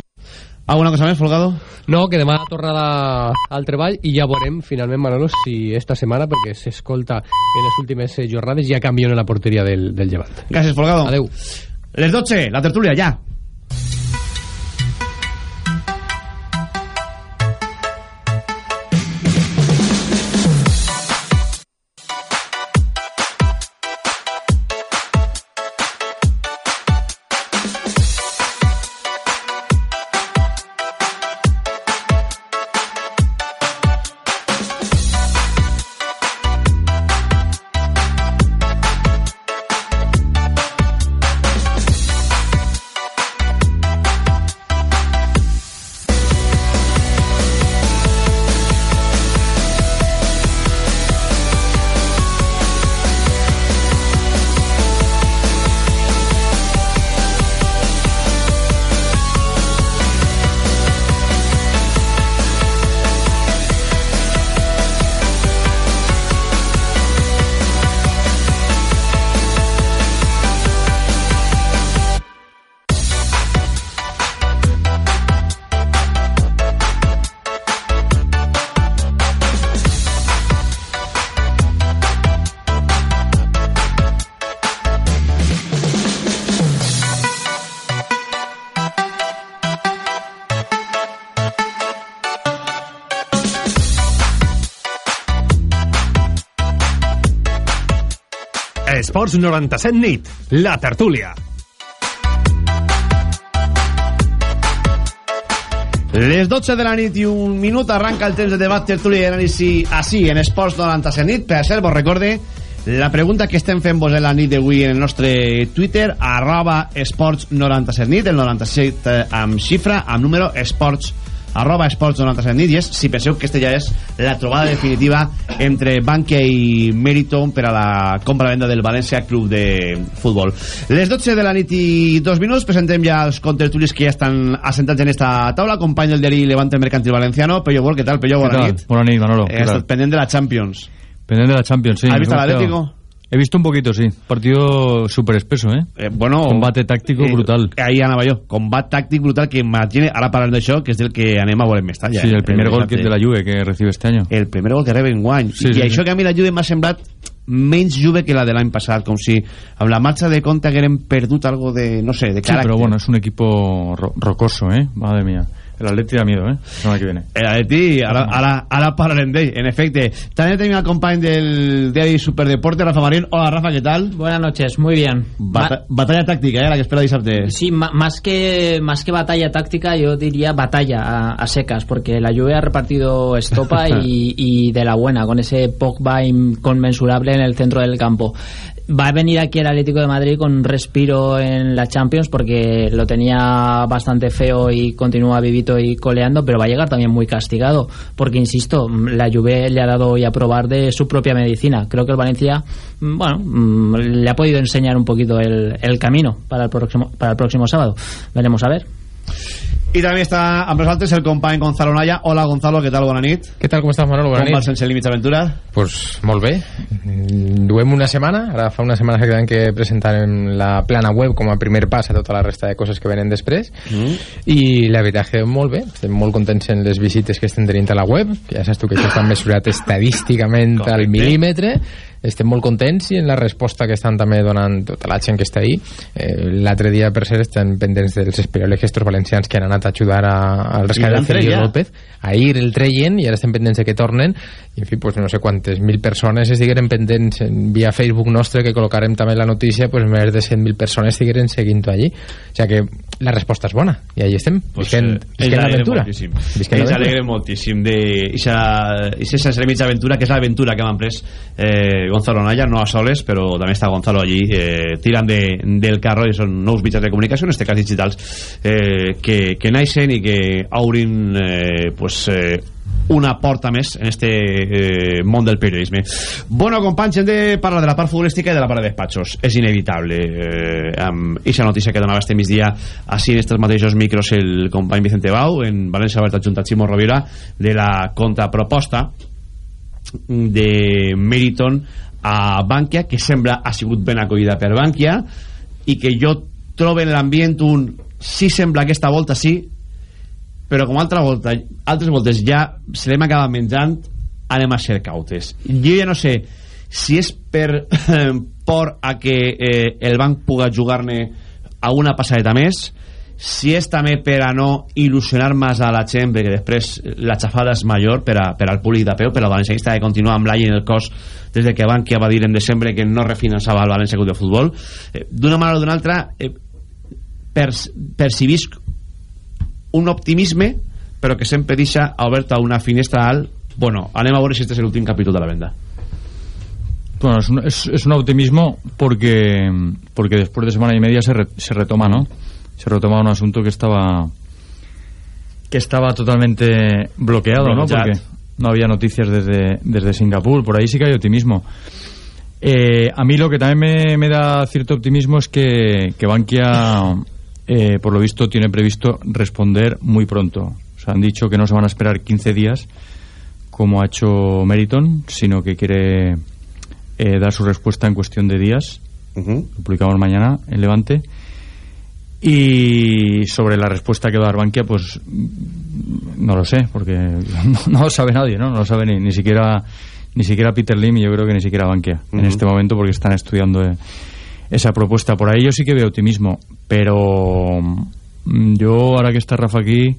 ¿Alguna cosa més, Folgado? No, que demà tornada al treball i ja veurem finalment, Manolo, si esta setmana, perquè s'escolta en les últimes eh, jornades, ja canvien en la porteria del, del Llevant. Gràcies, Folgado. Adeu. Les 12, la tertúlia, ja. Esports 97 nit, la tertúlia. Les 12 de la nit i un minut arranca el temps de debat tertúlia i anàlisi així en Esports 97 nit. Per cert, vos recorde la pregunta que estem fent vos en la nit d'avui en el nostre Twitter arroba esports 97 nit el 97 amb xifra amb número esports arroba esports 97 nit i és, si penseu que aquesta ja és la trobada definitiva entre Bankia i Meriton per a la compra-venda del València Club de Futbol. Les 12 de la nit i dos minuts presentem ja els contertulis que ja estan assentats en esta taula. Company del diari Levante Mercantil Valenciano, Pello Bol, què tal, Pello? Bona nit. Bona nit, Manolo. He estat pendent de la Champions. Pendent de la Champions, sí. ¿Has visto Me al he visto un poquito, sí. Partido súper espeso, ¿eh? Eh, bueno, Combate táctico eh, brutal. Ahí anava jo. Combat tàctic brutal que imagine, ara parlant d'això, que és del que anem a veure en. Sí, el primer gol que de la Juve que recibe este año. El primer gol que rebe en guany. Sí, I sí, això sí. que a mi la Juve m'ha semblat menys Juve que la de l'any passat, com si amb la marxa de compte hagueren perdut algo de, no sé, de Sí, caràcter. pero bueno, es un equipo ro- rocoso, ¿eh? Madre mía. El Atleti da miedo, ¿eh? La semana que viene. El Atleti, ara, ara, ara parlarem d'ell, en efecte. També tenim el company del Superdeporte, Rafa Marín. Hola, Rafa, ¿qué tal? Buenas noches, muy bien. Bata- batalla táctica, ¿eh? La que espera dissabte. Sí, ma- más que, más que batalla táctica, yo diría batalla a, a secas, porque la Juve ha repartido estopa y, y de la buena, con ese Pogba inconmensurable en el centro del campo. Va a venir aquí el Atlético de Madrid con un respiro en la Champions porque lo tenía bastante feo y continúa vivito y coleando, pero va a llegar también muy castigado, porque insisto, la Juve le ha dado hoy a probar de su propia medicina. Creo que el Valencia, mm, bueno, mm, le ha podido enseñar un poquito el, el camino para el próximo para el próximo sábado. Veremos a ver. I també està amb nosaltres el company Gonzalo Naya. Hola, Gonzalo, què tal? Bona nit. Què tal, com estàs, Manolo? Bona Com nit. va sense límits d'aventura? Pues molt bé. Duem una setmana, ara fa una setmana exactament que presentarem la plana web com a primer pas a tota la resta de coses que venen després Mm. i la veritat que molt bé, estem molt contents en les visites que estem tenint a la web, que ja saps tu que això està mesurat estadísticament al mil·límetre estem molt contents i en la resposta que estan també donant tota la gent que està ahí eh, l'altre dia per cert estan pendents dels espirales gestos valencians que han anat a ajudar a, al rescat de ja. López. Ahir el treien i ara estem pendents de que tornen. I en fi, pues no sé quantes mil persones estigueren pendents en, via Facebook nostre que col·locarem també la notícia pues més de 100.000 persones estigueren seguint-ho allí. O sigui que la resposta és bona. I allí estem, Pues, visquent, eh, visquent l'aventura. Ells alegren moltíssim sense límits d'aventura, que és l'aventura que m'han pres eh, Gonzalo Naya, no a soles, però també està Gonzalo allí, eh, tirant de, del carro i són nous mitjans de comunicació, en este cas digitals, eh, que, que naixen i que obrin eh, pues, eh, una porta més en este eh, món del periodisme. Bueno, companys, hem de parlar de la part futbolística i de la part de despatxos. És inevitable. Eh, amb aquesta notícia que donava este migdia així en estos mateixos micros el company Vicente Bau, en València Berta junt a Ximo Rovira, de la contraproposta de Meriton a Bankia, que sembla ha sigut ben acollida per Bankia, i que jo trobo en l'ambient un sí sembla aquesta volta sí, però com altra volta, altres voltes ja se l'hem acabat menjant, anem a ser cautes. Jo ja no sé si és per por a que eh, el banc puga jugar-ne a una passadeta més, si és també per a no il·lusionar més a la gent perquè després la xafada és major per, a, per al públic de peu, per al valencianista que continua amb l'all en el cos des de que Bankia va dir en desembre que no refinançava el València Club de Futbol eh, d'una manera o d'una altra eh, pers percibisc un optimisme però que sempre deixa oberta una finestra al bueno, anem a veure si este és l'últim capítol de la venda Bueno, es un, es, es un optimismo porque, porque después de semana y media se, re- se retoma, ¿no? Se retoma un asunto que estaba que estaba totalmente bloqueado, ¿no? Porque no había noticias desde, desde Singapur, por ahí sí que hay optimismo. Eh, a mí lo que también me, me da cierto optimismo es que, que Bankia, eh, por lo visto, tiene previsto responder muy pronto. O sea, han dicho que no se van a esperar 15 días, como ha hecho Meriton, sino que quiere eh, dar su respuesta en cuestión de días. Lo publicamos mañana en Levante. Y sobre la respuesta que va a dar Bankia, pues no lo sé, porque no, no lo sabe nadie, ¿no? No lo sabe ni, ni siquiera ni siquiera Peter Lim y yo creo que ni siquiera Bankia en este momento porque están estudiando eh, esa propuesta. Por ahí yo sí que veo optimismo, pero mm, yo ahora que está Rafa aquí,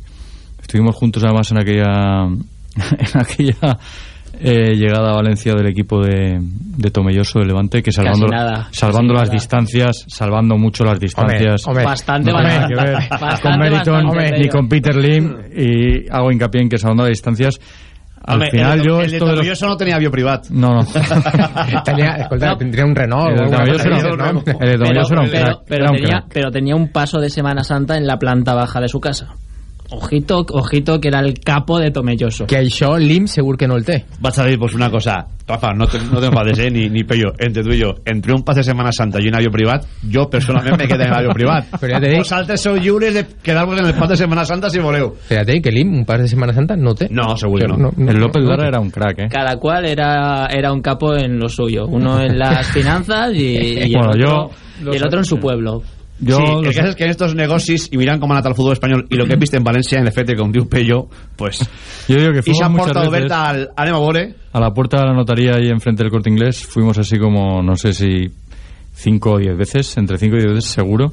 estuvimos juntos además en aquella en aquella eh, llegada a Valencia del equipo de, de Tomelloso de Levante que salvando, nada, salvando las nada. distancias salvando mucho las distancias hombre. Bastante, no bastante. que ver Bastante, con Meriton bastante, ni con Peter Lim y hago hincapié en que salvando las distancias al final el, yo el de esto de los- Tomelloso no tenía avió privat. no, no. Tenia, escolta, tindria un Renault. El de Tomelloso era- no? un pero, pero era un tenía, crack. pero tenía un paso de Semana Santa en la planta baja de su casa. Ojito, ojito que era el capo de Tomelloso. Que això l'IM segur que no el té. Vaig a dir pues, una cosa, Rafa, no te, no te enfades, eh, ni, ni Pello, entre tu i jo, entre un pas de Semana Santa i un avió privat, jo personalment me quedo en l'avió privat. Però ja te dic- Vosaltres sou lliures de quedar-vos en el pas de Semana Santa si voleu. Fíjate que l'IM, un pas de Semana Santa, no té. No, segur que no. el López Lara era un crack eh Cada cual era, era un capo en lo suyo. Uno en las finanzas y, y Bueno, el, yo y el otro en su pueblo. Jo sí, lo el sé. cas és que en estos negocis, i mirant com ha anat el futbol espanyol i el que he vist en València, en efecte, com diu Pello, pues... Yo digo que fuimos s'ha muchas porta veces oberta al... Anem a veure. a la puerta de la notaría ahí enfrente del corte inglés fuimos así como no sé si cinco o diez veces entre cinco y diez veces seguro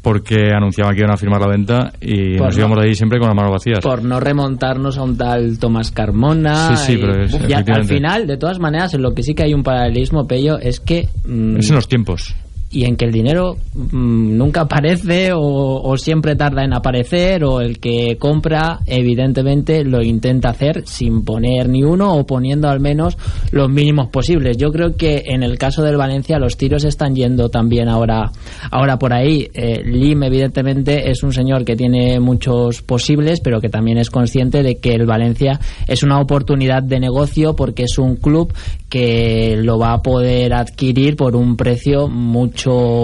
porque anunciaban que iban a firmar la venta y nos no. íbamos de ahí siempre con las manos vacías Por no remontarnos a un tal Tomás Carmona. Sí, sí, y- pero es- y a- al final, de todas maneras, en lo que sí que hay un paralelismo, Pello, es que... mm, es en los tiempos y en que el dinero mm, nunca aparece o, o siempre tarda en aparecer o el que compra evidentemente lo intenta hacer sin poner ni uno o poniendo al menos los mínimos posibles. Yo creo que en el caso del Valencia los tiros están yendo también ahora ahora por ahí. Eh, Lim evidentemente es un señor que tiene muchos posibles pero que también es consciente de que el Valencia es una oportunidad de negocio porque es un club que lo va a poder adquirir por un precio mucho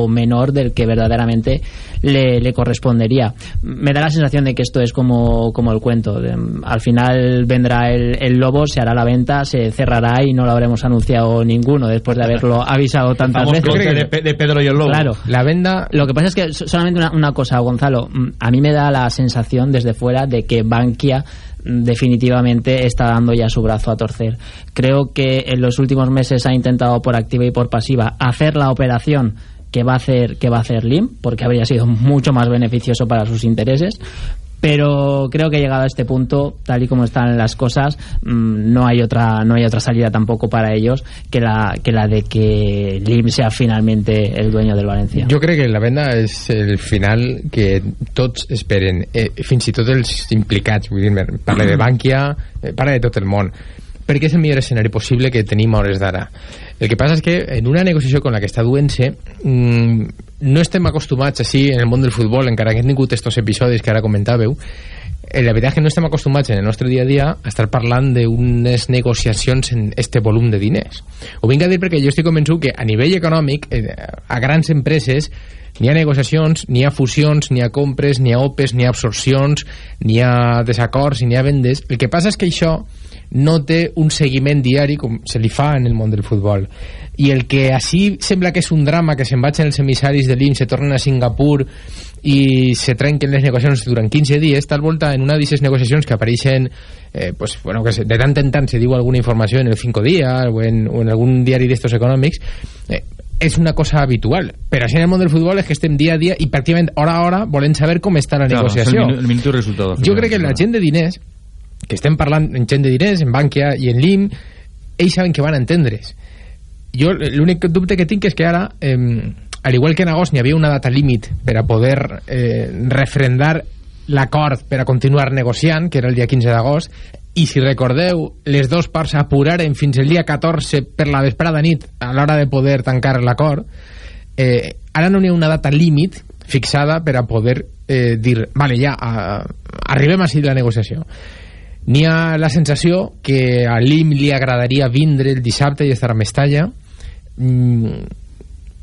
menor del que verdaderamente le, le correspondería. Me da la sensación de que esto es como, como el cuento. De- al final vendrá el, el lobo, se hará la venta, se cerrará y no lo habremos anunciado ninguno después de haberlo avisado tantas Vamos, veces. de, de Pedro y el Lobo. Claro. La venda... Lo que pasa es que so- solamente una, una cosa, Gonzalo. Mm, A mí me da la sensación desde fuera de que Bankia definitivamente está dando ya su brazo a torcer. Creo que en los últimos meses ha intentado por activa y por pasiva hacer la operación que va a hacer que va a hacer Lim, porque habría sido mucho más beneficioso para sus intereses. Pero creo que llegado a este punto, tal y como están las cosas, mm, no hay otra no hay otra salida tampoco para ellos que la que la de que Lim sea finalmente el dueño del Valencia. Jo crec que la venda és el final que tots esperen, eh, fins i tot els implicats, vull dir, parla de Bankia, eh, de tot el món, perquè és el millor escenari possible que tenim a hores d'ara. El que passa és que en una negociació com la que està duent-se mm, no estem acostumats així en el món del futbol, encara que hem tingut estos episodis que ara comentàveu, eh, la veritat és que no estem acostumats en el nostre dia a dia a estar parlant d'unes negociacions en este volum de diners. Ho vinc a dir perquè jo estic convençut que a nivell econòmic, eh, a grans empreses, n'hi ha negociacions, n'hi ha fusions, n'hi ha compres, n'hi ha opes, n'hi ha absorcions, n'hi ha desacords i n'hi ha vendes. El que passa és que això no té un seguiment diari com se li fa en el món del futbol. I el que així sembla que és un drama que se'n vagin els emissaris de l'IM se tornen a Singapur i se trenquen les negociacions durant 15 dies tal volta en una d'aquestes negociacions que apareixen eh, pues, bueno, que de tant en tant se diu alguna informació en el 5 dies o en, o en algun diari d'estos econòmics eh, és una cosa habitual. Però així en el món del futbol és que estem dia a dia i pràcticament hora a hora volem saber com està la Claro, el, negociació. el minuto y resultado jo crec que la gent de diners que estem parlant en gent de diners, en Bankia i en LIM, ells saben que van a entendre's. Jo l'únic dubte que tinc és que ara, eh, al igual que en agost n'hi havia una data límit per a poder eh, refrendar l'acord per a continuar negociant, que era el dia 15 d'agost, i si recordeu, les dues parts apuraren fins el dia 14 per la vesprada nit a l'hora de poder tancar l'acord, eh, ara no n'hi ha una data límit fixada per a poder eh, dir, vale, ja, a, arribem de la negociació. N'hi ha la sensació que a l'IM li agradaria vindre el dissabte i estar a Mestalla. Mm,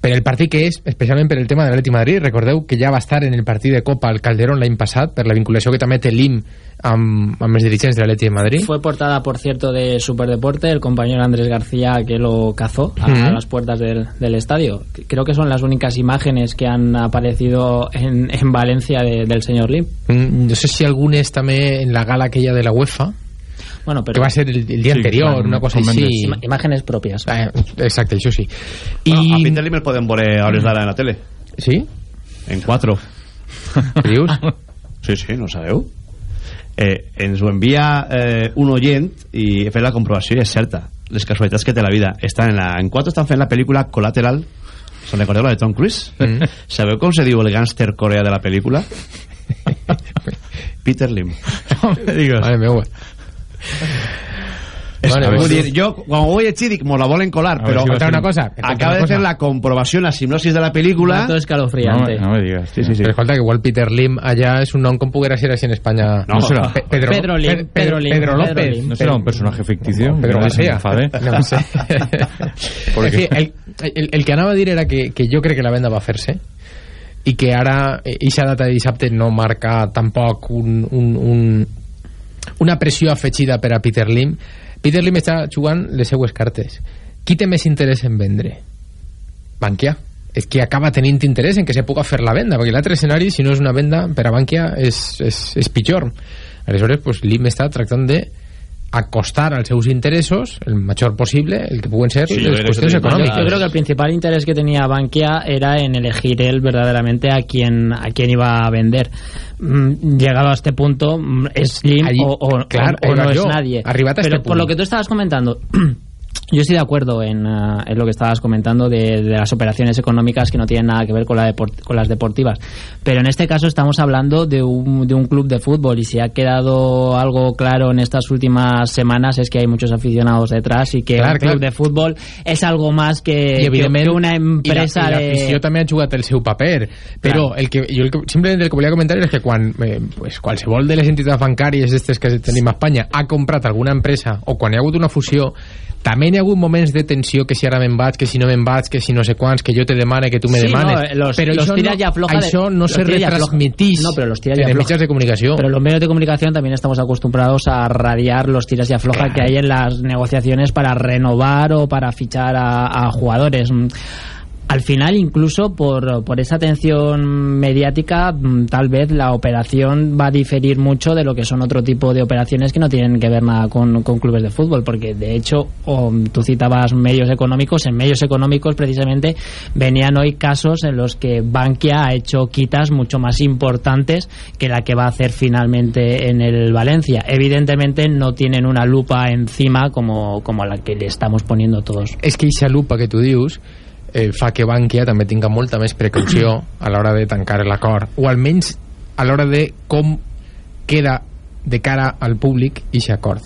per el partit que és, especialment per el tema de l'Atleti Madrid. Recordeu que ja va estar en el partit de Copa al Calderón l'any passat per la vinculació que també té l'IM amb, amb els dirigents de l'Atleti de Madrid. Fue portada, por cierto, de Superdeporte, el compañero Andrés García que lo cazó a Ujú. las puertas del, del estadio. Creo que son las únicas imágenes que han aparecido en, en Valencia de- del señor Lim. Mm, no sé si algunes també en la gala aquella de la UEFA Bueno, pero que va ser el, el dia Sí, anterior, claro, una cosa així. Mendes. Ima- imágenes propias. Eh, exacte, això sí. I... Bueno, a Peter Lim el podem veure a hores d'ara en la tele. Sí? En 4. Dius? Sí, sí, no sabeu? eh, ens ho envia eh, un oient i he fet la comprovació i és certa les casualitats que té la vida estan en la, en quatre estan fent la pel·lícula Collateral se'n recordeu la de Tom Cruise? Mm. sabeu com se diu el gàngster coreà de la pel·lícula? Peter Lim no me digas Mare Vale, vull vale. dir, jo, quan ho vaig dic, mos la volen colar, A però si a una cosa, acaba una de cosa. fer la comprovació en la hipnosis de la pel·lícula. Dato escalofriante. no, no me digas Sí, sí, sí. Però escolta, que igual Peter Lim allà és un nom com poguera ser així en Espanya. No serà. Pe- Pedro, Pedro Lim, Pe- Pedro Lim, Pedro Pedro López. Lim. ¿No será un personaje ficticio? Pedro García. No ho sé. El, el, el que anava a dir era que, que jo crec que la venda va fer-se i que ara eixa data de dissabte no marca tampoc un, un, un, una pressió afegida per a Peter Lim. Peter Lim està jugant les seues cartes. Qui té més interès en vendre? Bankia. És que acaba tenint interès en que se puga fer la venda perquè l'altre escenari, si no és una venda per a Bankia és, és, és pitjor. Aleshores pues, Lim està tractant de acostar als seus interessos el major possible el que puguen ser Sí, jo les qüestions econòmiques Yo creo que el principal interés que tenía Bankia era en elegir él verdaderamente a quién a quién iba a vender. Mm, Llegado a este punto, mm, es Slim Allí, o, o- claro, o- o ahí no es yo. nadie. Arribat a Pero este por lo que tú estabas comentando, yo estoy de acuerdo en, ah, en lo que estabas comentando de, de las operaciones económicas que no tienen nada que ver con, la con las deportivas. Pero en este caso estamos hablando de un, de un club de fútbol y si ha quedado algo claro en estas últimas semanas es que hay muchos aficionados detrás y que Clar, un club de fútbol es algo más que, I, evidentment, que una empresa i la, i de... l'afició també ha jugat el seu paper. Però el que, jo el que, simplement el que volia comentar és que quan eh, pues, qualsevol de les entitats bancàries aquestes que tenim a Espanya ha comprat alguna empresa o quan hi ha hagut una fusió també hi ha hagut moments de tensió que si ara me'n vaig, que si no me'n vaig, que si no sé quants, que jo te demane, que tu me Sí, demanes. no, eh, los- però los això, tiras no, això no se retransmitís No, pero los tiras y en els afloja. mitjans de comunicació. Pero los medios de comunicación también estamos acostumbrados a radiar los tiras y afloja Claro. que hay en las negociaciones para renovar o para fichar a, a jugadores. Al final, incluso por, por esa atención mediática, mm, tal vez la operación va a diferir mucho de lo que son otro tipo de operaciones que no tienen que ver nada con, con clubes de fútbol, porque de hecho, o, tú citabas medios económicos, en medios económicos precisamente venían hoy casos en los que Bankia ha hecho quitas mucho más importantes que la que va a hacer finalmente en el Valencia. Evidentemente no tienen una lupa encima como, como la que le estamos poniendo todos. és que eixa lupa que tu dius eh, fa que Bankia també tinga molta més precaució a l'hora de tancar l'acord o almenys a l'hora de com queda de cara al públic eixe acord.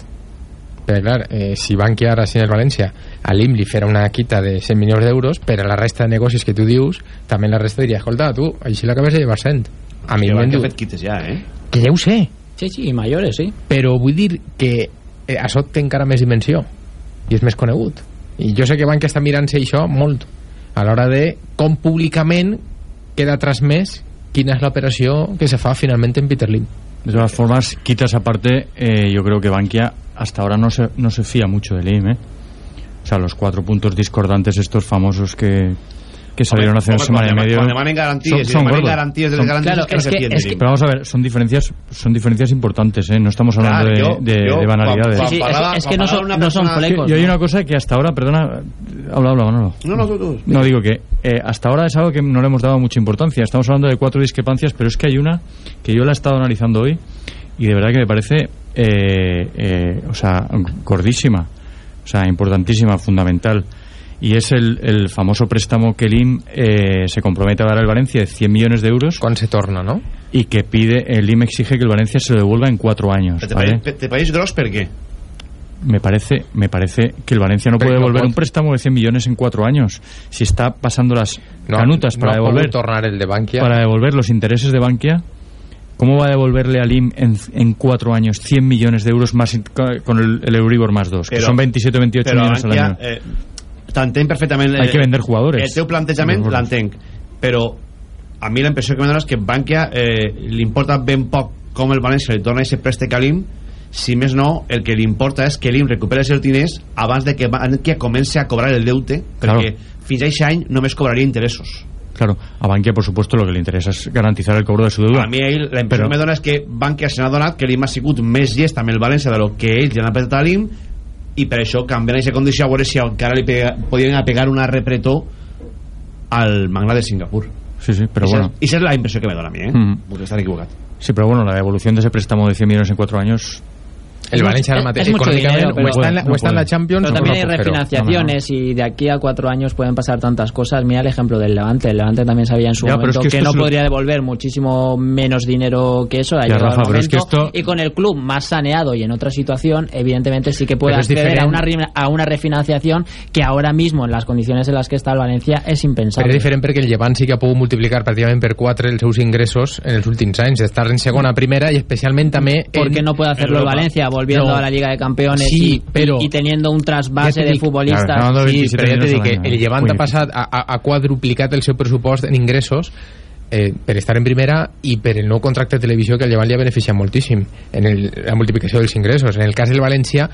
Perquè clar, eh, si Bankia ara si en el València a l'IM li farà una quita de 100 milions d'euros per a la resta de negocis que tu dius també la resta diria, escolta, tu, així l'acabes de llevar 100 a mi Que m'han fet quites ja, eh? que ja ho sé. Sí, sí, mayores, sí. però vull dir que eh, això té encara més dimensió i és més conegut. I jo sé que Bankia està mirant-se això molt a l'hora de com públicament queda transmès quina és l'operació que se fa finalment en Peter Lim De todas formas, quitas aparte, eh, yo creo que Bankia hasta ahora no se, no se fía mucho del IM, ¿eh? O sea, los cuatro puntos discordantes estos famosos que, que salieron hace una semana y cuando medio... cuando demanen garantías demanen gordos. garantías de garantías, es que. Pero vamos a ver, son diferencias, son diferencias importantes, ¿eh? No estamos hablando Claro, de, yo- de- yo, de banalidades. Sí, sí, es- que no son- no son flecos, Y hay una cosa que hasta ahora, perdona, habla, habla, Manolo. No, no, tú, tú. No, digo que eh, hasta ahora es algo que no le hemos dado mucha importancia. Estamos hablando de cuatro discrepancias, pero es que hay una que yo la he estado analizando hoy y de verdad que me parece, eh, eh, o sea, gordísima, o sea, importantísima, fundamental. Y es el, el famoso préstamo que el IM eh, se compromete a dar al Valencia de 100 millones de euros. Cuando se torna, ¿no? Y que pide, el IM exige que el Valencia se lo devuelva en cuatro años. Te ¿vale? te pareix gros per què? me parece me parece que el Valencia no Pero puede no devolver puede- un préstamo de 100 millones en cuatro años si está pasando las No, canutas para no devolver tornar el de Bankia para devolver los intereses de Bankia ¿cómo va a devolverle al IM en, en cuatro años 100 millones de euros más con el, el Euribor más dos que son 27 28 però millones al año eh, t'entenc perfectament Hay que vender jugadores. el teu plantejament l'entenc però a mi la impressió que me dona és que Bankia eh, li importa ben poc com el València li torna aquest préstec a l'IM si més no, el que li importa és que l'IM recuperi els seus diners abans de que Bankia comenci a cobrar el deute perquè fins a aquest any només cobraria interessos. Claro. A Bankia por supuesto lo que le interesa es garantizar el cobro de su deuda. A mi ell, la impressió Però- que me dona és que Bankia se n'ha donat que l'IM ha sigut més llest amb el València de lo que ells li han apretat a l'IM i per això canviant aquesta condició a veure si encara li pega, podien pegar una repretó al magnat de Singapur sí, sí, pero Esa- bueno. esa es la impresión que me da a mí, ¿eh? Mm. Puedo estar equivocado. Sí, pero bueno, la evolución de ese préstamo de 100 millones en cuatro años... El Valencia es- es mucho econòmicament dinero, pero- o està en la, No o està en la puede. Champions Pero también hay no, pero- refinanciaciones y de aquí a cuatro años pueden pasar tantas cosas. Mira el ejemplo del Levante. El Levante también sabía en su Ya, pero momento es que no lo- podría devolver muchísimo menos dinero que eso. Ya, Rafa, pero es que momento, esto- Y con el club más saneado y en otra situación, evidentemente sí que puede Pero acceder a una, a una refinanciación que ahora mismo, en las condiciones en las que está el Valencia, es impensable. és diferent perquè el Llevant sí que ha pogut multiplicar pràcticament per 4 els seus ingressos en els últims anys, d'estar en segona, primera i especialment també... ¿Por en qué no puede hacerlo el. Valencia volviendo No. a la Liga de Campeones Sí, y, pero- y teniendo un trasvase de futbolistas? Claro, no, no, Sí, 27 però ja t'he dit que el Llevant ha passat a, quadruplicat el seu pressupost en ingressos eh, per estar en primera i per el nou contracte de televisió que el Llevant li ha beneficiat moltíssim en el, la multiplicació dels ingressos. En el cas del València,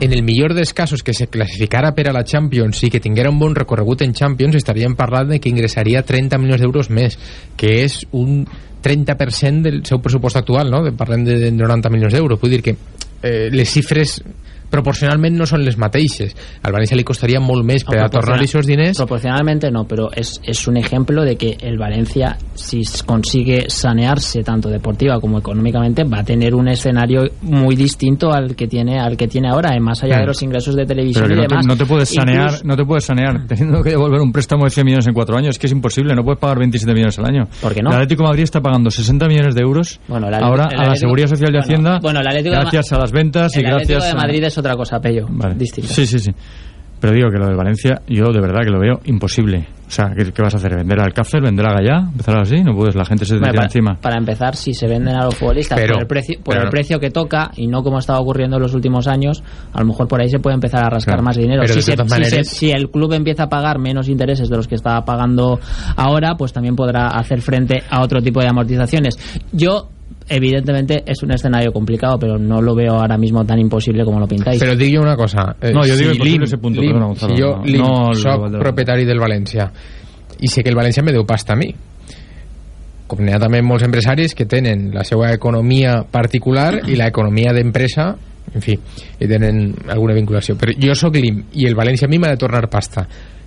en el millor dels casos que se classificara per a la Champions i que tinguera un bon recorregut en Champions, estaríem parlant de que ingressaria 30 milions d'euros més, que és un 30% del seu pressupost actual, no? Parlem de 90 milions d'euros. Vull dir que eh, les xifres proporcionalment no són les mateixes. Al València li costaria molt més per a tornar aquests diners Proporcionalmente no, pero es, es un ejemplo de que el Valencia, si consigue sanearse tanto deportiva como económicamente, va a tener un escenario muy distinto al que tiene al que tiene ahora, eh, más allá Hmm. de los ingresos de televisión Pero y no te, demás. no te puedes sanear, Incluso- no te puedes sanear teniendo que devolver un préstamo de 100 millones en cuatro años, es que es imposible, no puedes pagar 27 millones al año. ¿Por qué no? El Atlético de Madrid está pagando 60 millones de euros Bueno, ahora a la Seguridad Social de bueno, Hacienda, bueno, el Atlético de Ma- gracias a las ventas y el gracias de a- Madrid es otra cosa, Pello, Vale. distinta. Sí, sí, sí. Pero digo que lo del Valencia, yo de verdad que lo veo imposible. O sea, ¿qué, qué vas a hacer? ¿Vender al Alcácer? ¿Vender a Gallá? ¿Empezar así? No puedes, la gente se te Bueno, tira para, encima. para empezar, si se venden a los futbolistas Pero- por, el, precio, por pero el precio que toca y no como estaba ocurriendo en los últimos años, a lo mejor por ahí se puede empezar a rascar Claro. más dinero. Pero Si, se- se- si el club empieza a pagar menos intereses de los que estaba pagando ahora, pues también podrá hacer frente a otro tipo de amortizaciones. Yo evidentemente es un escenario complicado pero no lo veo ahora mismo tan imposible como lo pintáis. Dic jo una cosa. Eh, No, digo si impossible Lim, ese punto, Lim, perdona, Gonzalo, si jo, no, Lim, no soc del- propietari del València i sé que el València me deu pasta a mi com n'hi ha també molts empresaris que tenen la seva economia particular i l'economia d'empresa en fi, i tenen alguna vinculació però jo sóc l'IM i el València a mi m'ha de tornar pasta.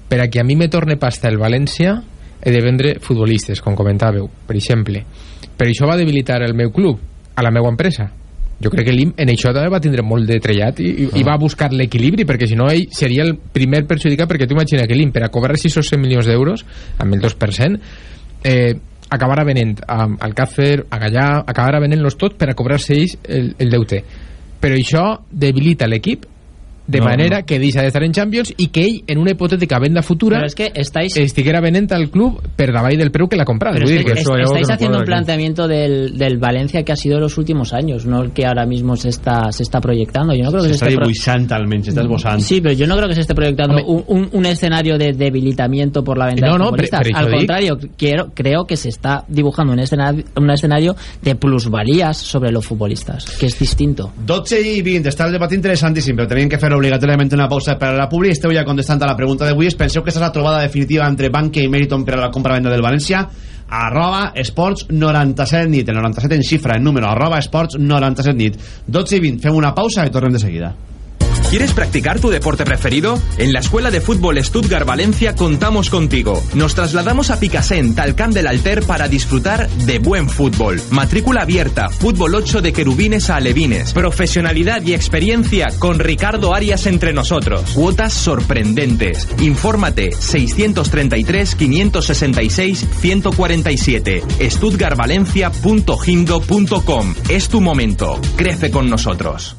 Per a que a mi me torne pasta el València he de vendre futbolistes, com comentàveu per exemple, per això va debilitar el meu club a la meva empresa. Jo crec que l'IM en això també va tindre molt de trellat i, i, i va buscar l'equilibri perquè si no ell seria el primer perjudicat perquè tu imagina que l'IM per a cobrar 6 o 100 milions d'euros amb el 2% eh, acabarà venent a Alcácer, a Gallà acabarà venent-los tots per a cobrar-se ells el, el deute. Però això debilita l'equip de No, manera no. que deixa d'estar en Champions i que ell, en una hipotètica venda futura Pero es que estáis estiguera venent al club per davall del preu que l'ha comprat Pero Vull es dir que que que estáis no haciendo un planteamiento del, del Valencia que ha sido los últimos años, no el que ahora mismo se está se está proyectando. Yo no creo que se, almenys, s'està esbossant. Sí, pero yo no creo que se esté proyectando un, un- un escenario de debilitamiento por la venta No, de no, futbolistas. pero- pero Al contrario, quiero, creo que se está dibujando un escenario, un escenario de plusvalías sobre los futbolistas, que es distinto. 12 i 20, està el debat interessantíssim, però tenim que fer obligatòriament una pausa per a la publi. Esteu ja contestant a la pregunta d'avui. Es penseu que és la trobada definitiva entre Bankia i Meriton per a la compra-venda del València? Arroba esports 97 nit, el 97 en xifra, en número, arroba esports 97 nit. 12 i 20, fem una pausa i tornem de seguida. ¿Quieres practicar tu deporte preferido? En la Escuela de Fútbol Stuttgart Valencia contamos contigo. Nos trasladamos a Picasen, Talcán del Alter para disfrutar de buen fútbol. Matrícula abierta, fútbol 8 de querubines a alevines. Profesionalidad y experiencia con Ricardo Arias entre nosotros. Cuotas sorprendentes. Infórmate 633 566 147. stuttgartvalencia.gindo.com. Es tu momento. Crece con nosotros.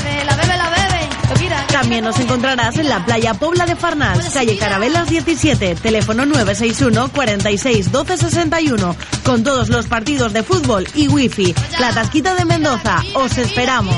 También nos encontrarás en la playa Pobla de Farnals, calle Carabelas 17, teléfono 961 46 12 61, con todos los partidos de fútbol y wifi. La Tasquita de Mendoza, os esperamos.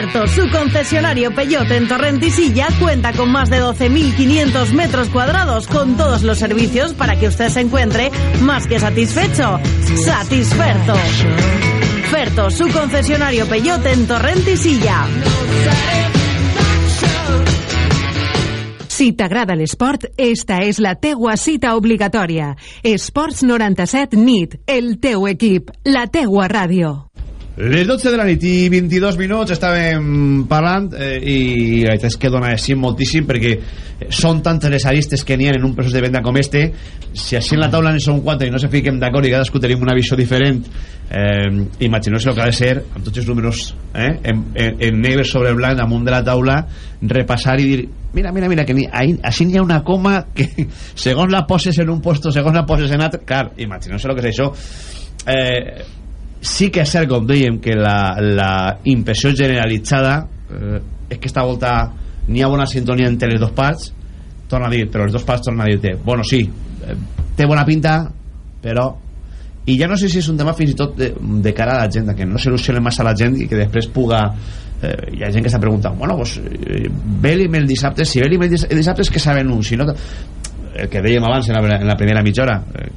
Ferto, su concesionario Peyote en Torrentisilla, cuenta con más de 12.500 metros cuadrados con todos los servicios para que usted se encuentre más que satisfecho. Satisferto. Ferto, su concesionario Peyote en Torrentisilla. Si t'agrada l'esport, esta és la teua cita obligatòria. Esports 97 NIT, el teu equip, la teua ràdio. Les 12 de la nit i 22 minuts estàvem parlant eh, i la veritat és que dona sí moltíssim perquè són tantes les aristes que n'hi ha en un procés de venda com este. Si així en la taula en són quatre i no se fiquem d'acord i cadascú tenim una visió diferent eh, imagineu-se el que ha de ser amb tots els números eh, en, en, en negre sobre blanc amunt de la taula repassar i dir mira, mira, mira, que ni, ahí, així n'hi ha una coma que segons la poses en un puesto segons la poses en altre clar, imagineu-se el que és això. Eh, sí que és cert, com dèiem, que la, la impressió generalitzada eh, és que esta volta n'hi ha bona sintonia entre les dos parts torna a dir, però les dos parts tornen a dir-te bueno, sí, eh, té bona pinta però i ja no sé si és un tema fins i tot de, de cara a la gent que no s'il·lusione massa la gent i que després puga eh, hi ha gent que està preguntant bueno, pues, eh, Bellim el dissabte si Bellim el dissabte és que saben un si no, el que dèiem abans en la, en la primera mitja hora eh,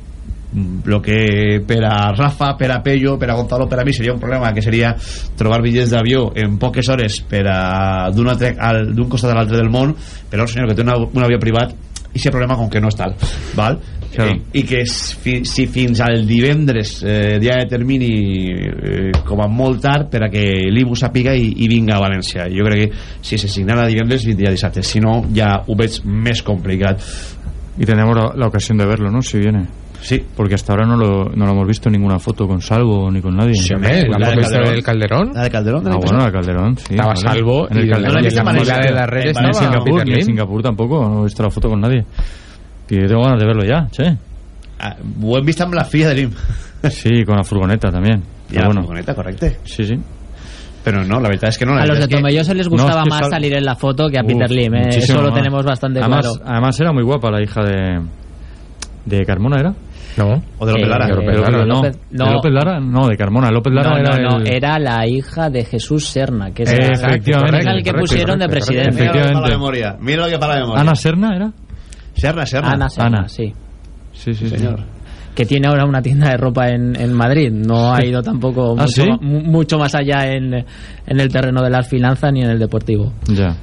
lo que per a Rafa, per a Pello, per a Gonzalo, per a mi seria un problema que seria trobar bitllets d'avió en poques hores per a d'un costat a l'altre del món però un senyor que té una, un avió privat i aquest problema com que no és tal val? Claro. I, i que fi, si fins al divendres eh, dia de termini eh, com a molt tard per a que l'IBU sàpiga i, i vinga a València jo crec que si se signara divendres vindria dissabte si no ja ho veig més complicat y tenemos la, la ocasión de verlo, ¿no? Si viene Sí. Porque hasta ahora no lo, no lo hemos visto en ninguna foto con Salvo ni con nadie. Sí, hombre, la, la de Calderón. del Calderón. La de Calderón. Ah, bueno, la de Calderón, sí. Estaba vale. Salvo en el y Calderón. la, Y la, en la de la red en estaba Singapur, ni en. Singapur tampoco, no he visto la foto con nadie. Y yo tengo ganas de verlo ya, che. Ah, ho hem vist amb la filla de l'IM. Sí, con la furgoneta también. Y la furgoneta, correcte. Sí, sí. Pero no, la verdad es que no. La A los de que- Tomelloso se les gustaba No, es que más sal- salir en la foto que a Uf, Peter Lim, ¿eh? eso lo más. tenemos bastante además, claro. Además era muy guapa la hija de... ¿De Carmona era? No. O de López Eh, Lara. De López, Lara, no. López- no. ¿De López Lara? No, de Carmona. López Lara no, era no, no, el... era la hija de Jesús Serna, que es el- efectivamente, el que correcto, pusieron de correcto, presidente. Mira lo que para la memoria. Mira lo que para la memoria. ¿Ana Serna era? Serna, Serna. Ana Serna, Ana. sí. Sí, sí, sí. Señor. Que tiene ahora una tienda de ropa en, en Madrid. No ha ido tampoco ¿Ah, mucho, sí? mucho más allá en, en el terreno de las finanzas ni en el deportivo. Ya.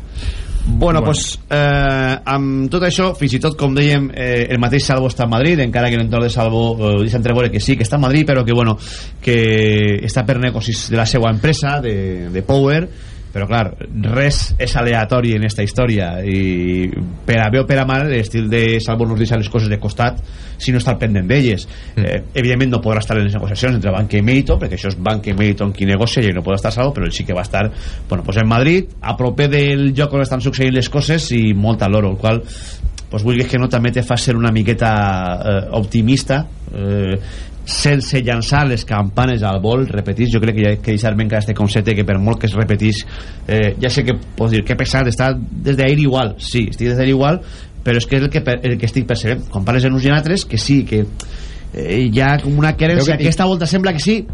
Bueno, Bueno. pues eh, amb tot això, fins i tot, com dèiem, eh, el mateix Salvo està a Madrid, encara que l'entorn de Salvo eh, deixa entreveure que sí, que està a Madrid, però que, bueno, que està per negocis de la seva empresa, de, de Power, però, clar, res és aleatori en esta història i per a bé o per a mal l'estil de Salvo no us deixa les coses de costat si no està al pendent d'elles. Eh, evidentment no podrà estar en les negociacions entre Banca i Meriton perquè això és Banca i Meriton qui negocia i no podrà estar Salvo però ell sí que va estar bueno, pues en Madrid a proper del lloc on estan succeint les coses i molt a l'oro el qual pues vulguis que no també te fa ser una miqueta eh, optimista eh, sense llançar les campanes al vol repetís, jo crec que hi ha que deixar ben clar este concepte que per molt que es repetís eh, ja sé que pots dir que pesat està des d'ahir igual, sí, estic des d'ahir igual però és que és el que, el que estic percebent quan parles en uns i en altres, que sí que eh, hi ha com una querència que- aquesta volta sembla que sí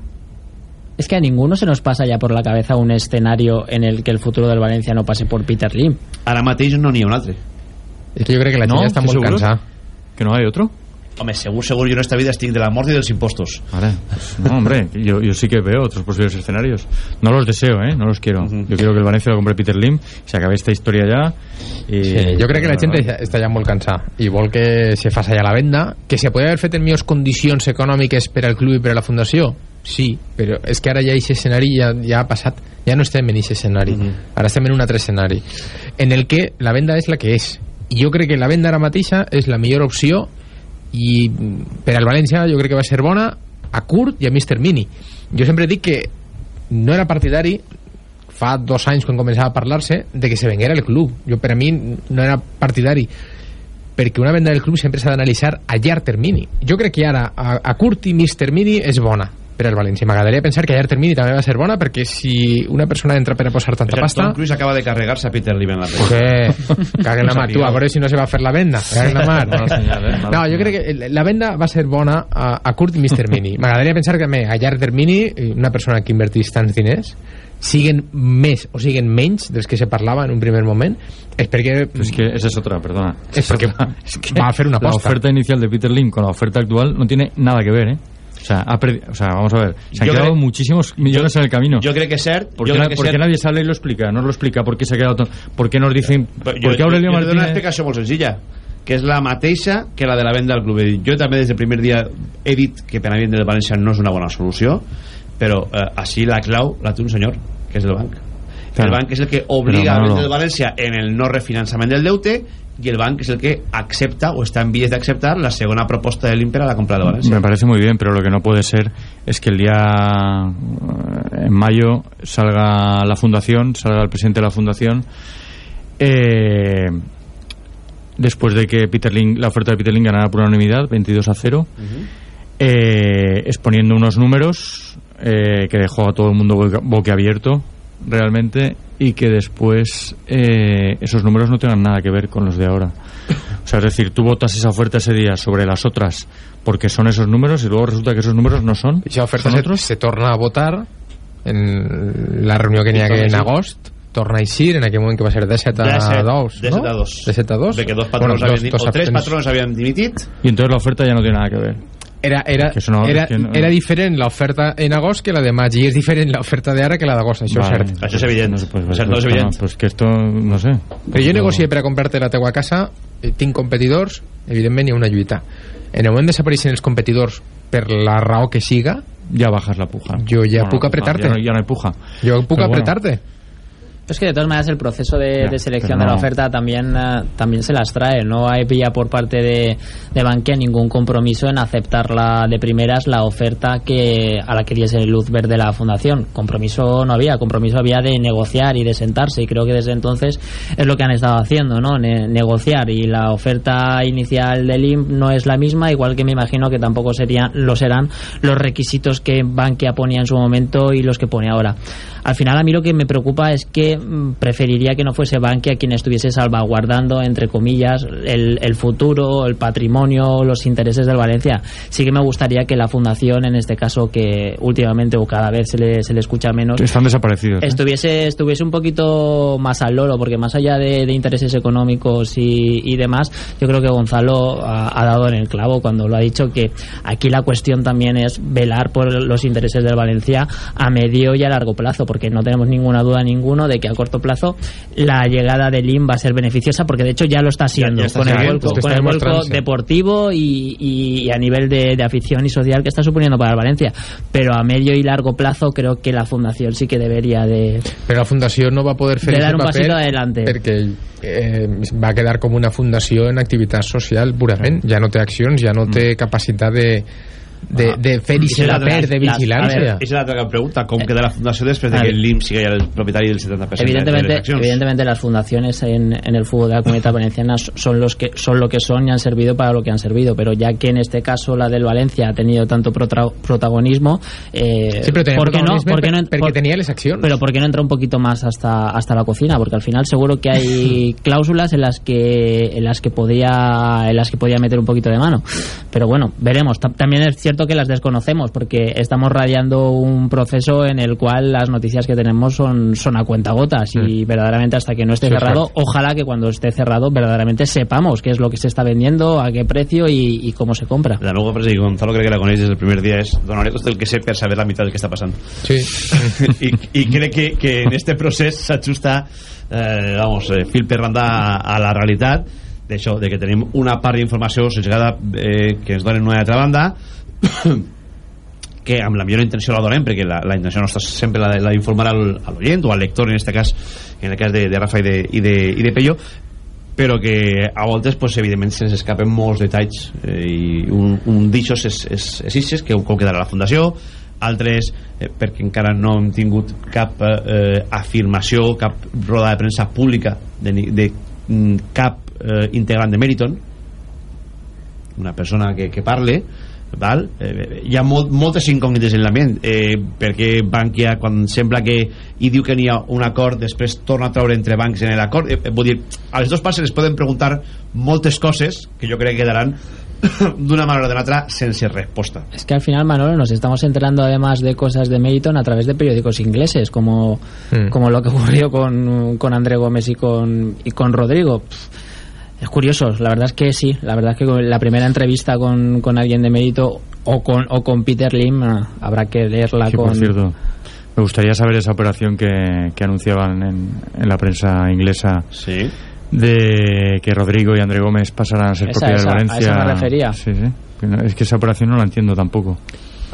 Es que a ninguno se nos pasa ya por la cabeza un escenario en el que el futuro del Valencia no pase por Peter Lim. ara mateix no n'hi ha un altre Es que yo creo que la No, chica está ¿estás muy seguro? cansada. ¿Que no hay otro? Home, segur, segur, jo en esta vida estic de la mort i dels impostos Vale, pues no, hombre, yo, yo sí que veo otros posibles escenarios. No los deseo, ¿eh? No los quiero. Yo quiero que el Valencia lo compre Peter Lim, se acabe esta historia ya. Y... Sí, jo crec que la gent està ja molt cansada i vol que se faça ja la venda que se podria haver fet en millors condicions econòmiques per al club i per a la fundació sí, però és que ara ja aquest escenari ja, ja ha passat, ja no estem en aquest escenari ara estem en un altre escenari en el que la venda és la que és i jo crec que la venda ara mateixa és la millor opció i mm, per al València jo crec que va ser bona a curt i a mig termini jo sempre dic que no era partidari fa dos anys quan començava a parlar-se de que se venguera el club. Jo per a mi no era partidari perquè una venda del club sempre s'ha d'analitzar a llarg termini. Jo crec que ara a, a curt i mig termini és bona per al València. M'agradaria pensar que a llarg termini també va ser bona perquè si una persona entra per a posar tanta pasta... Tom Cruise acaba de carregar-se a Peter Lim en la Pues que caguen la mar, tu, a veure si no se va a fer la venda caguen la mar no, jo crec que la venda va ser bona a, a curt i mig termini m'agradaria pensar que a llarg termini una persona que invertís tants diners siguen més o siguen menys dels que se parlava en un primer moment és perquè... Es que esa es otra, perdona. Es porque es que va a hacer una La aposta. oferta inicial de Peter Lim con la oferta actual no tiene nada que ver, ¿eh? O sea, ha o sea vamos a ver, se han Yo quedado creo- muchísimos millones en el camino. Yo creo que es cert. ¿Por yo qué, creo na- que por es cert. nadie sale y lo explica? No lo explica por qué se ha quedado tan- ¿Por qué nos dicen... Jo, ¿Por qué Aurelio dono una Martínez... explicació molt senzilla que és la mateixa que la de la venda al club He dit, jo també des del primer dia he dit que per a mi del València no és una bona solució però eh, així la clau la té un senyor que és el banc Claro. el banc és el que obliga Però, a Manolo- vendre el València en el no refinançament del deute i el banc és el que accepta o està en vies d'acceptar la segona proposta de l'Imper a la compra de València Me parece muy bien, pero lo que no puede ser es que el día eh, en mayo salga la fundación, salga el presidente de la fundación, eh, después de que Peter Ling, la oferta de Peter Ling ganara por unanimidad, 22 a 0, eh, exponiendo unos números eh, que dejó a todo el mundo boca- boquiabierto realmente y que después eh, esos números no tengan nada que ver con los de ahora. O sea, es decir, tú votas esa oferta ese día sobre las otras porque son esos números y luego resulta que esos números no son. Aquesta oferta ¿Son se, otros? se torna a votar en la reunió que n'hi I ha torna a en eixir. Torna a eixir en aquell moment que va ser de 7 a 17, 2 de 7 a 2 de 7 a 2 de que dos patronos Bueno, habían, dos- dos o tres patronos habían dimitit Y entonces la oferta ya no tiene nada que ver. era, era, Que no- era, que no- era diferent l'oferta en agost que la de maig i és diferent l'oferta d'ara que la d'agost, això Vale. és cert Això és evident. No pues, pues, no és evident. no, pues que esto, no sé. però jo negocio per a comprar-te la teua casa eh, tinc competidors, evidentment hi ha una lluita en el moment desapareixen els competidors per la raó que siga Ya bajas la puja. jo ja No, puc apretarte Ya no, ya no hay puja. jo puc Pero bueno. Es que de todas maneras el proceso de, Ya, de selección de la oferta también, eh, también se las trae. No había por parte de, de Bankia ningún compromiso en aceptarla de primeras la oferta que a la que diese luz verde la fundación. Compromiso no había, compromiso había de negociar y de sentarse y creo que desde entonces es lo que han estado haciendo, ¿no? Ne- negociar y la oferta inicial del IMP no es la misma, igual que me imagino que tampoco serían, lo serán los requisitos que Bankia ponía en su momento y los que pone ahora. Al final a mí lo que me preocupa es que mm, preferiría que no fuese Bankia quien estuviese salvaguardando, entre comillas, el, el futuro, el patrimonio, los intereses del Valencia. Sí que me gustaría que la fundación, en este caso, que últimamente o cada vez se le, se le escucha menos, Están desaparecidos. ¿eh? estuviese estuviese un poquito más al loro porque más allá de, de intereses económicos y, y demás yo creo que Gonzalo ha, ha dado en el clavo cuando lo ha dicho que aquí la cuestión también es velar por los intereses del Valencia a medio y a largo plazo porque no tenemos ninguna duda ninguno de que a corto plazo la llegada de Lim va a ser beneficiosa porque de hecho ya lo está siendo ya está con el vuelco, está con el vuelco demostrándose. deportivo y, y- a nivel de, de afición y social que está suponiendo para el Valencia. Pero a medio y largo plazo creo que la fundación sí que debería de, però la fundació no va poder fer de dar un pasito adelante. perquè eh, va quedar com una fundació en activitat social purament ja no té accions, ja no té capacitat de, de, de fer I i la per de vigilància és la gran pregunta, com queda la fundació després de que ver. l'IM sigui el propietari del 70% de Evidentemente, les accions? evidentemente las fundaciones en, en el fútbol de la comunidad valenciana son los que son lo que son y han servido para lo que han servido, pero ya que en este caso la del Valencia ha tenido tanto protra- protagonismo, eh, Sí, tenia ¿por qué no? ¿Por qué no perquè tenia les accions. Pero ¿por qué no entra un poquito más hasta hasta la cocina? Porque al final seguro que hay cláusulas en las que en las que podía en las que podía meter un poquito de mano. Pero bueno, veremos. Ta- También es cierto que las desconocemos porque estamos radiando un proceso en el cual las noticias que tenemos son son a cuentagotas y verdaderamente hasta que no esté Sí, es cerrado, ojalá que cuando esté cerrado verdaderamente sepamos qué es lo que se está vendiendo, a qué precio y, y cómo se compra. La meva frase, i Gonzalo crec que la coneix des del primer dia, és donaré tot el que per saber la meitat del que està passant. sí. I, i crec que, que en este procés s'ajusta eh, vamos, eh, fil per randa a, a la realitat d'això, de que tenim una part d'informació sosegada eh, que ens donen una altra banda que amb la millor intenció la donem perquè la, la intenció nostra sempre la, la d'informar a l'oient o al lector en este cas en el cas de, de Rafa i de, i de, i de Pello però que a voltes pues, evidentment se'ns escapen molts detalls eh, i un, un d'aixòs és, és, és Ixes, que com quedarà la fundació altres eh, perquè encara no hem tingut cap eh, afirmació cap roda de premsa pública de, de mm, cap eh, integrant de Meriton. Una persona que, que parle val? Eh, hi ha molt, moltes incògnites en l'ambient eh, perquè Bankia quan sembla que hi diu que n'hi ha un acord després torna a treure entre bancs en l'acord eh, vull dir, a les dues parts es poden preguntar moltes coses que jo crec que quedaran d'una manera o de una altra sense respuesta Es que al final, Manolo, nos estamos enterando además de cosas de Meriton a través de periódicos ingleses, como, Mm. como lo que ocurrió con, con André Gómez y con, y con Rodrigo. Pff, Es curioso, la verdad es que sí, la verdad es que con la primera entrevista con, con alguien de mérito o con, o con Peter Lim ah, habrá que leerla Sí, con... por cierto, me gustaría saber esa operación que, que anunciaban en, en la prensa inglesa. Sí. De que Rodrigo y André Gómez pasarán a ser Esa, propiedad esa, del a Valencia. eso me refería. Sí, sí. Es que esa operación no la entiendo tampoco.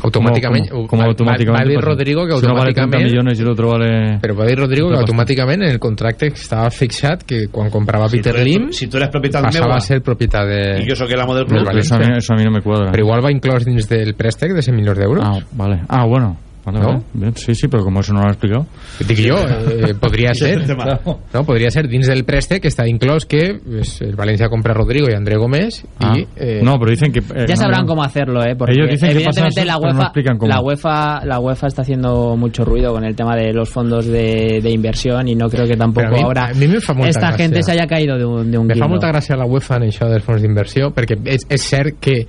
Automàticament- ¿Cómo, cómo va- automáticamente va dir pasa? Rodrigo que Si uno vale 30 automàticament- millones el vale... Però va dir Rodrigo que automàticament en el contracte estava fixat que quan comprava Si Peter tu eres- Lim si tu eres propietat passava meua a ser propietat de... i jo sóc l'amo del del club València. Eso a, eso a mí no me cuadra. Però igual va inclòs dins del préstec de 100 milions d'euros. Ah, vale. Ah, bueno. Vale, ¿No? sí, sí, pero como eso no lo han explicado. Dic jo, eh, podria Ese es ser. No, podria ser dins del préstec que està inclòs que pues, el València compra a Rodrigo y André Gómez Ah. y... eh, No, pero dicen que... eh, Ya no, sabrán no. cómo hacerlo, ¿eh? Porque Ellos dicen que pasa evidentemente la no UEFA, cómo. la UEFA, la UEFA está haciendo mucho ruido con el tema de los fondos de, de inversión y no creo que tampoco a mi- ahora a mi me fa molta esta gràcia. gente se haya caído de un, de un Me fa guindo. molta gràcia la UEFA en això dels fons d'inversió perquè és, és cert que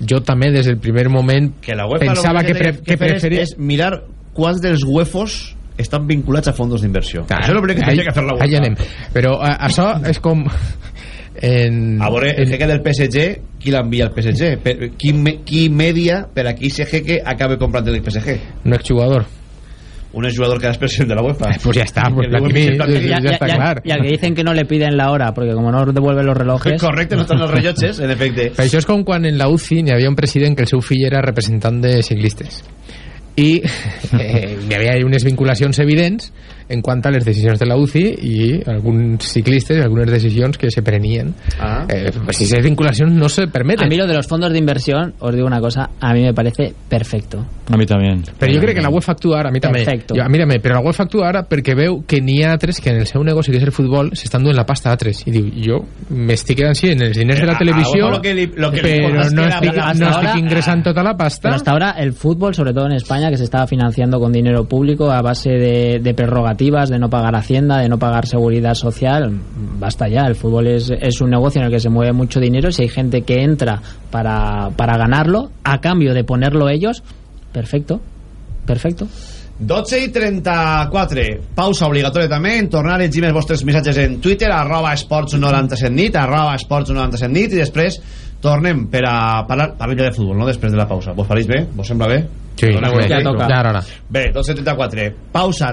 jo també des del primer moment que la UEFA pensava que, té pre, que és- preferia és mirar quants dels UEFos estan vinculats a fondos d'inversió això és el primer que tenia que fer la UEFA anem. però a, això és com en, a veure, el jeque del PSG qui l'envia al PSG? Per, qui, me- qui media per a que ese jeque acabe comprant el PSG? un exjugador un exjugador que ara és president de la UEFA. Pues està, pues ja està clar. Y al que dicen que no le piden la hora, porque como no devuelve los relojes... correcte, no estan els rellotges en efecte Però això és com quan en la UCI n'hi havia un president que el seu fill era representant de ciclistes i eh, hi havia unes vinculacions evidents en quant a les decisions de la UCI i alguns ciclistes, algunes decisions que se prenien ah. eh, pues si esas vinculacions no se permeten A mí lo de los fondos de inversión, os digo una cosa, a mí me parece perfecto. A mí también. Però jo crec que la UEFA actua ara, a mi també. Perfecto. Jo, mírame, però la UEFA actua ara perquè veu que n'hi ha altres que en el seu negoci, que és el futbol, s'estan duent la pasta a altres. I diu, jo m'estic quedant sí, en els diners de la Eh, televisió, lo que li- lo que però no que estic, no ahora- estic ingressant tota la pasta. Pero hasta ahora el fútbol, sobre todo en España, que se estaba financiando con dinero público a base de, de prerrogativas, de no pagar Hacienda, de no pagar seguridad social, basta ya. El fútbol es, es un negocio en el que se mueve mucho dinero. Si hay gente que entra para, para ganarlo, a cambio de ponerlo ellos, perfecto, perfecto. 12 i 34 pausa obligatòria també en tornar a llegir els vostres missatges en Twitter arroba esports97 nit arroba esports97 nit i després tornem per a parlar parlem ja de futbol, no? després de la pausa vos pareix bé? vos sembla bé? Sí, Torneu ja toca. Ja hora. bé, 12.34 pausa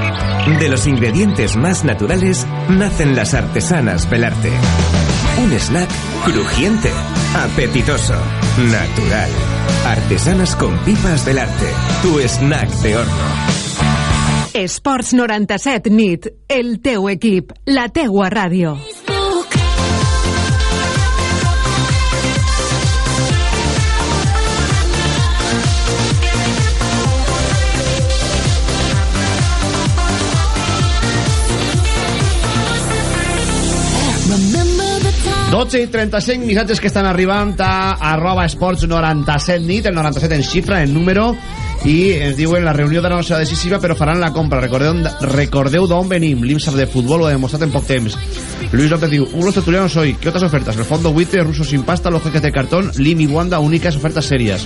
De los ingredientes más naturales nacen las artesanas Belarte. Un snack crujiente, apetitoso, natural. Artesanas con pipas Belarte. Tu snack de horno. Esports 97 nit, el teu equip, la teua ràdio. 12 i 35 missatges que estan arribant a arroba esports 97 nit, el 97 en xifra, en número, i ens diuen la reunió d'ara no serà decisiva però faran la compra. Recordeu, recordeu d'on venim, l'IMSAF de futbol ho ha demostrat en poc temps. Luis López diu, un los tertulianos hoy, ¿qué otras ofertas? El fondo buitre, ruso sin pasta, los jeques de cartón, Lim y Wanda, únicas ofertas serias.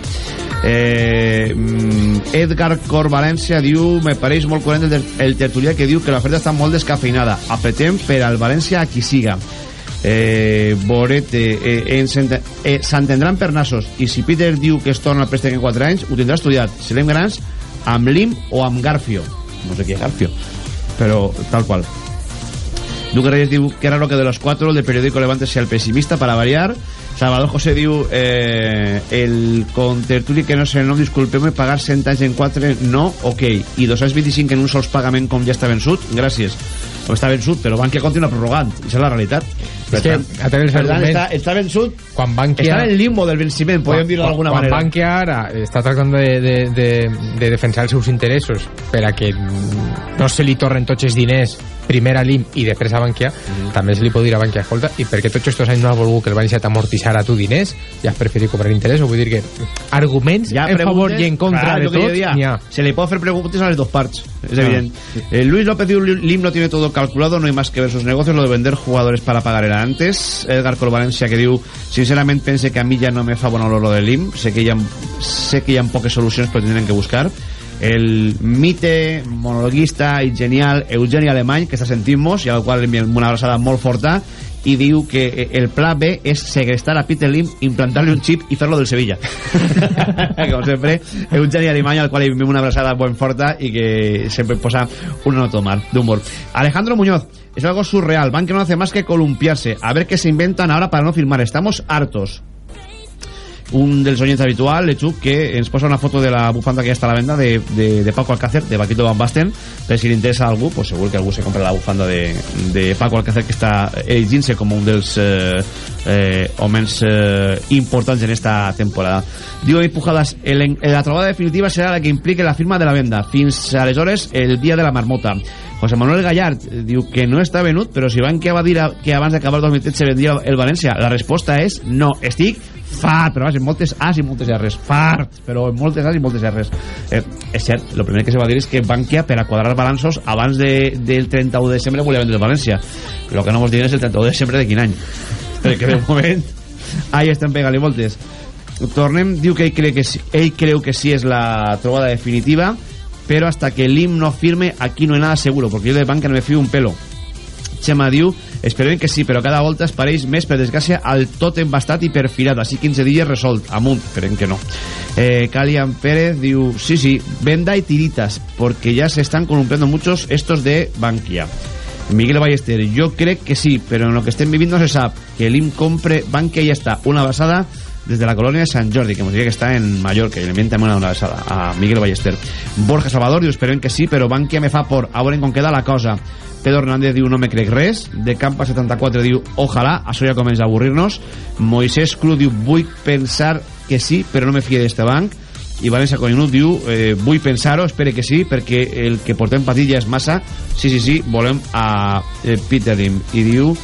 Eh, mm, Edgar Cor València diu, me pareix molt coherent el, el que diu que l'oferta està molt descafeinada. Apretem per al València a qui siga. Eh, Borete eh, en eh, s'entendran per nassos i si Peter diu que es torna al préstec en 4 anys ho tindrà estudiat, serem grans amb Lim o amb Garfio. No sé qui és Garfio però tal qual. Duque Reyes diu que era lo que de los cuatro el del periódico Levante sea el pesimista para variar. Salvador José diu eh, el contertuli que no sé el nom disculpeu-me pagar 100 anys en 4 no, ok. I 225 en un sols pagament com ja està vençut? Gràcies. Està vençut, però Bankia continua prorrogant. I és la realitat és que a través per tant, està, està vençut. quan Bankia està en el limbo del venciment podem dir-ho d'alguna quan manera. Bankia ara està tractant de, de, de, de defensar els seus interessos per a que no se li torren tots els diners primer a l'IM i després a Bankia Mm. també se li pot dir a Bankia escolta, i per què tots aquests anys no has volgut que el Bankia t'amortitzar a tu diners i has preferit cobrar interès o vull dir que arguments ha en favor i en contra Clar, de lo decía, n'hi ha Se le puede hacer preguntas a las dos partes, es Ah. evidente. Eh, Luis López diu, Lim no tiene todo calculado, no hay más que ver sus negocios, lo de vender jugadores para pagar era antes. Edgar Corvalencia que diu, sinceramente pense que a mí ya no me fa bon olor lo de Lim, sé que hi ha, sé que hi ha poques solucions però tindrem que buscar. El mite, monologuista i genial Eugeni Alemany, que està sentint-nos, i al qual enviem una abraçada molt forta, i diu que eh, el pla B és segrestar a Peter Lim, implantar-li un xip i fer-lo del Sevilla. Com sempre, Eugeni Alemany, al qual enviem una abraçada ben forta i que sempre posa un nota d'humor. Alejandro Muñoz, es algo surreal, van que no hace más que columpiarse, a ver qué se inventan ahora para no firmar, estamos hartos. Un dels oients habitual, Lechuk, que ens posa una foto de la bufanda que ja està a la venda de, de, de Paco Alcácer, de Paquito Van Basten, per si li interessa a algú, pues segur que algú se compra la bufanda de, de Paco Alcácer, que està erigint-se com un dels eh, eh, homes eh, importants en esta temporada. Diu David Pujadas, el, la trobada definitiva serà la que implique la firma de la venda. Fins aleshores, el dia de la marmota. José Manuel Gallard eh, diu que no està venut, però si que va dir que abans d'acabar el 2013 se vendria el València, la resposta és no, estic fart, però vas, en moltes A's i moltes R's fart, però en moltes A's i moltes R's eh, és cert, el primer que se va dir és que Bankia per a quadrar balanços abans de, del 31 de desembre volia vendre el València. El que no mos diuen és el 31 de desembre de quin any. Perquè de moment ahí estan pegant-li moltes tornem, diu que ell creu que, sí, ell creu que sí és la trobada definitiva pero hasta que el IM no firme aquí no hay nada seguro porque yo de banca no me fío un pelo Xema diu, esperem que sí, però cada volta es pareix més, per desgràcia, al tot embastat i perfilat, així 15 dies resolt, amunt, esperem que no. Eh, Calian Pérez diu, sí, sí, venda y tiritas, porque ya se están columpiando muchos estos de Bankia. Miguel Ballester, yo creo que sí, pero en lo que estén viviendo se sabe que el IM compre Bankia y ya está, una basada desde la colonia de Sant Jordi, que hemos dicho que está en Mallorca, y le también una basada a Miguel Ballester. Borja Salvador diu, esperem que sí, però Bankia me fa por, a veure com queda la cosa. Pedro Hernández diu no me crec res. De Campa 74 diu ojalà això ja comença a avorrir-nos. Moisés Cru diu vull pensar que sí però no me fie d'este banc. I València Coninut diu eh, vull pensar-ho, espere que sí perquè el que portem patit ja és massa. Sí, sí, sí, volem a eh, Peter Lim i diu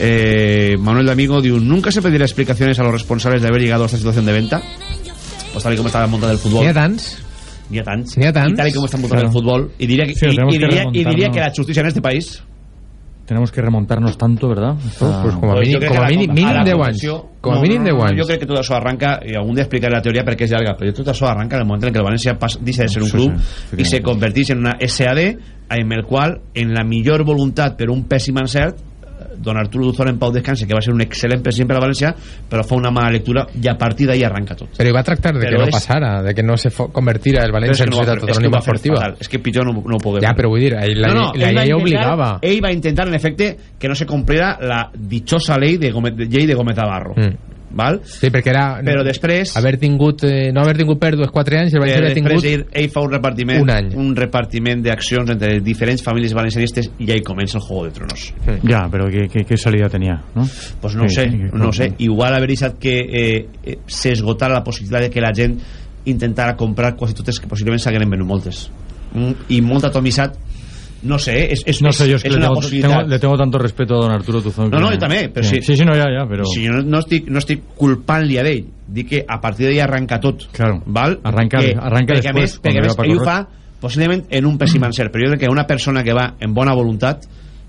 eh, Manuel D'Amigo diu nunca se pedirá explicaciones a los responsables de haber llegado a esta situación de venta pues tal y como está la monta del fútbol ha tants. N'hi ha tants. N'hi ha tants. Y tal y como está montado Claro. el fútbol. Y diría, que, Sí, y que diría, y diría remontarnos. que la justicia en este país... Tenemos que remontarnos tanto, ¿verdad? Hasta- pues como a Pues mínim, com que a mínim, mínim a la 10 anys. convenció- Com a mínim no, 10 no, anys. Jo crec que tot això arranca, i algun dia explicaré la teoria perquè és llarga, però tot això arranca en el moment en què el València pas, deixa de ser un Sí, club sí, i se converteix en una SAD en el qual, en la millor voluntat per un pèssim encert, don Arturo Duzón en Pau Descanse, que va ser un excel·lent president per a València, però fa una mala lectura i a partir d'ahí arranca tot. Però hi va tractar de que no és- passara, de que no se convertira el València que en no societat és que fer esportiva. fatal. És que pitjor no, no ho podem Ja, però vull dir, ahí la, no, no, la llei intentar- obligava. Ell va intentar, en efecte, que no se complera la dichosa ley de, Gómez, llei de Gómez Navarro. Mm. Val? Sí, perquè era... Però després... Haver tingut, eh, no haver tingut pèrdues 4 anys, el València haver després tingut... ell, ell fa un repartiment un any. un repartiment d'accions entre diferents famílies valencianistes i ahí comença el Juego de Tronos Ya, pero ¿qué, qué, qué salida tenía? ¿no? pues no ho Sí, sé, sí, que- no sé igual haver deixat que eh, eh, s'esgotara la possibilitat de que la gent intentara comprar quasi totes que possiblement s'hagueren venut moltes mm, i molt atomitzat no sé, es, es, No sé, yo es es que le una tengo, possibilitat. tengo- le tengo tanto respeto a don Arturo Tuzón. No, que- no, jo també, però que- sí. Sí, sí, no, ja, ja, però... Si jo no, no, estic, no estic culpant-li a ell, dic que a partir d'ahí arranca tot. Claro. Val? Arranca- que, arranca perquè, després, més, perquè a més, ell ho fa possiblement en un pèssim encert, però jo crec que una persona que va en bona voluntat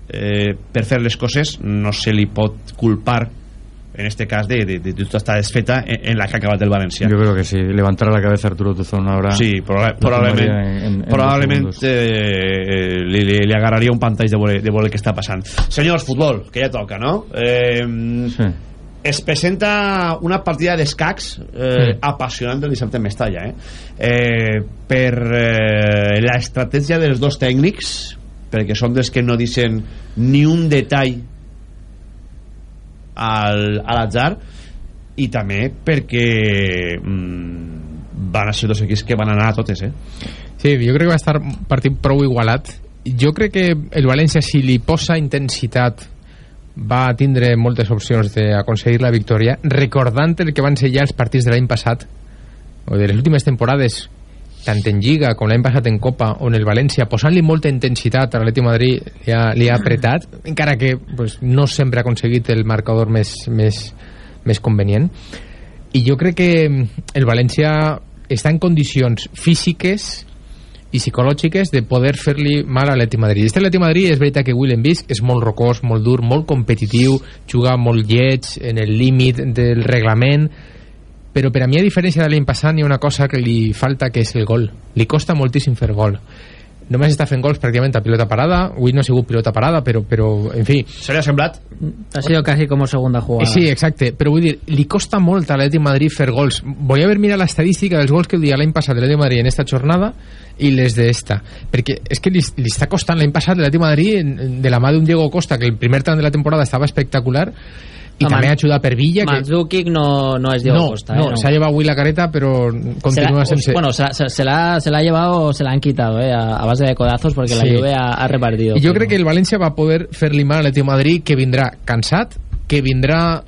eh, per fer les coses no se li pot culpar en este cas de, de, de, de tota esta desfeta en, en la que ha acabat el València. Yo creo que sí. Levantar la cabeza a Arturo Tuzón ahora... Sí, proba- probablement, en- en- en probablement segundos. eh, li, li, li agarraria un pantall de veure, de el que està passant. Senyors, futbol, que ja toca, no? Eh, Sí. es presenta una partida d'escacs eh, Mm. apassionant el dissabte en Mestalla eh? Eh, per eh, la estratègia dels dos tècnics perquè són dels que no dicen ni un detall al, a l'atzar i també perquè mm, van ser dos equips que van anar a totes eh? Sí, jo crec que va estar partit prou igualat. Jo crec que el València, si li posa intensitat, va tindre moltes opcions d'aconseguir la victòria, recordant el que van ser ja els partits de l'any passat, o de les últimes temporades, tant en Lliga com l'any passat en Copa, on el València, posant-li molta intensitat a l'Atleti Madrid, li ha, li ha apretat, encara que pues, no sempre ha aconseguit el marcador més, més, més convenient. I jo crec que el València està en condicions físiques i psicològiques de poder fer-li mal a l'Atleti Madrid. Este Atleti Madrid és veritat que avui l'hem vist, és molt rocós, molt dur, molt competitiu, juga molt lleig, en el límit del reglament, però per a mi, a diferència de l'any passat, hi ha una cosa que li falta, que és el gol. Li costa moltíssim fer gol. Només està fent gols pràcticament a pilota parada, avui no ha sigut pilota parada, però, però en fi... Se li ha semblat? Ha sido casi como segunda jugada. Sí, exacte, però vull dir, li costa molt a l'Atleti de Madrid fer gols. Voy a ver mira l'estadística dels gols que duia l'any passat l'Atleti de Madrid en esta jornada i les d'esta, perquè és que li, li està costant l'any passat l'Atleti Madrid de la mà d'un Diego Costa, que el primer tram de la temporada estava espectacular, i No, també ha ajudat per Villa, que Mandzukic no, no es Diego no, Costa. no, eh, se ha llevado avui la careta, però continua Se la- sense... Bueno, se, la- se- se la, se la ha llevado, se la han quitado, eh, a, a base de codazos, porque la Sí. Juve ha, ha repartido. I jo pero- crec que el València va poder fer-li mal a l'Atleti de Madrid, que vindrà cansat, que vindrà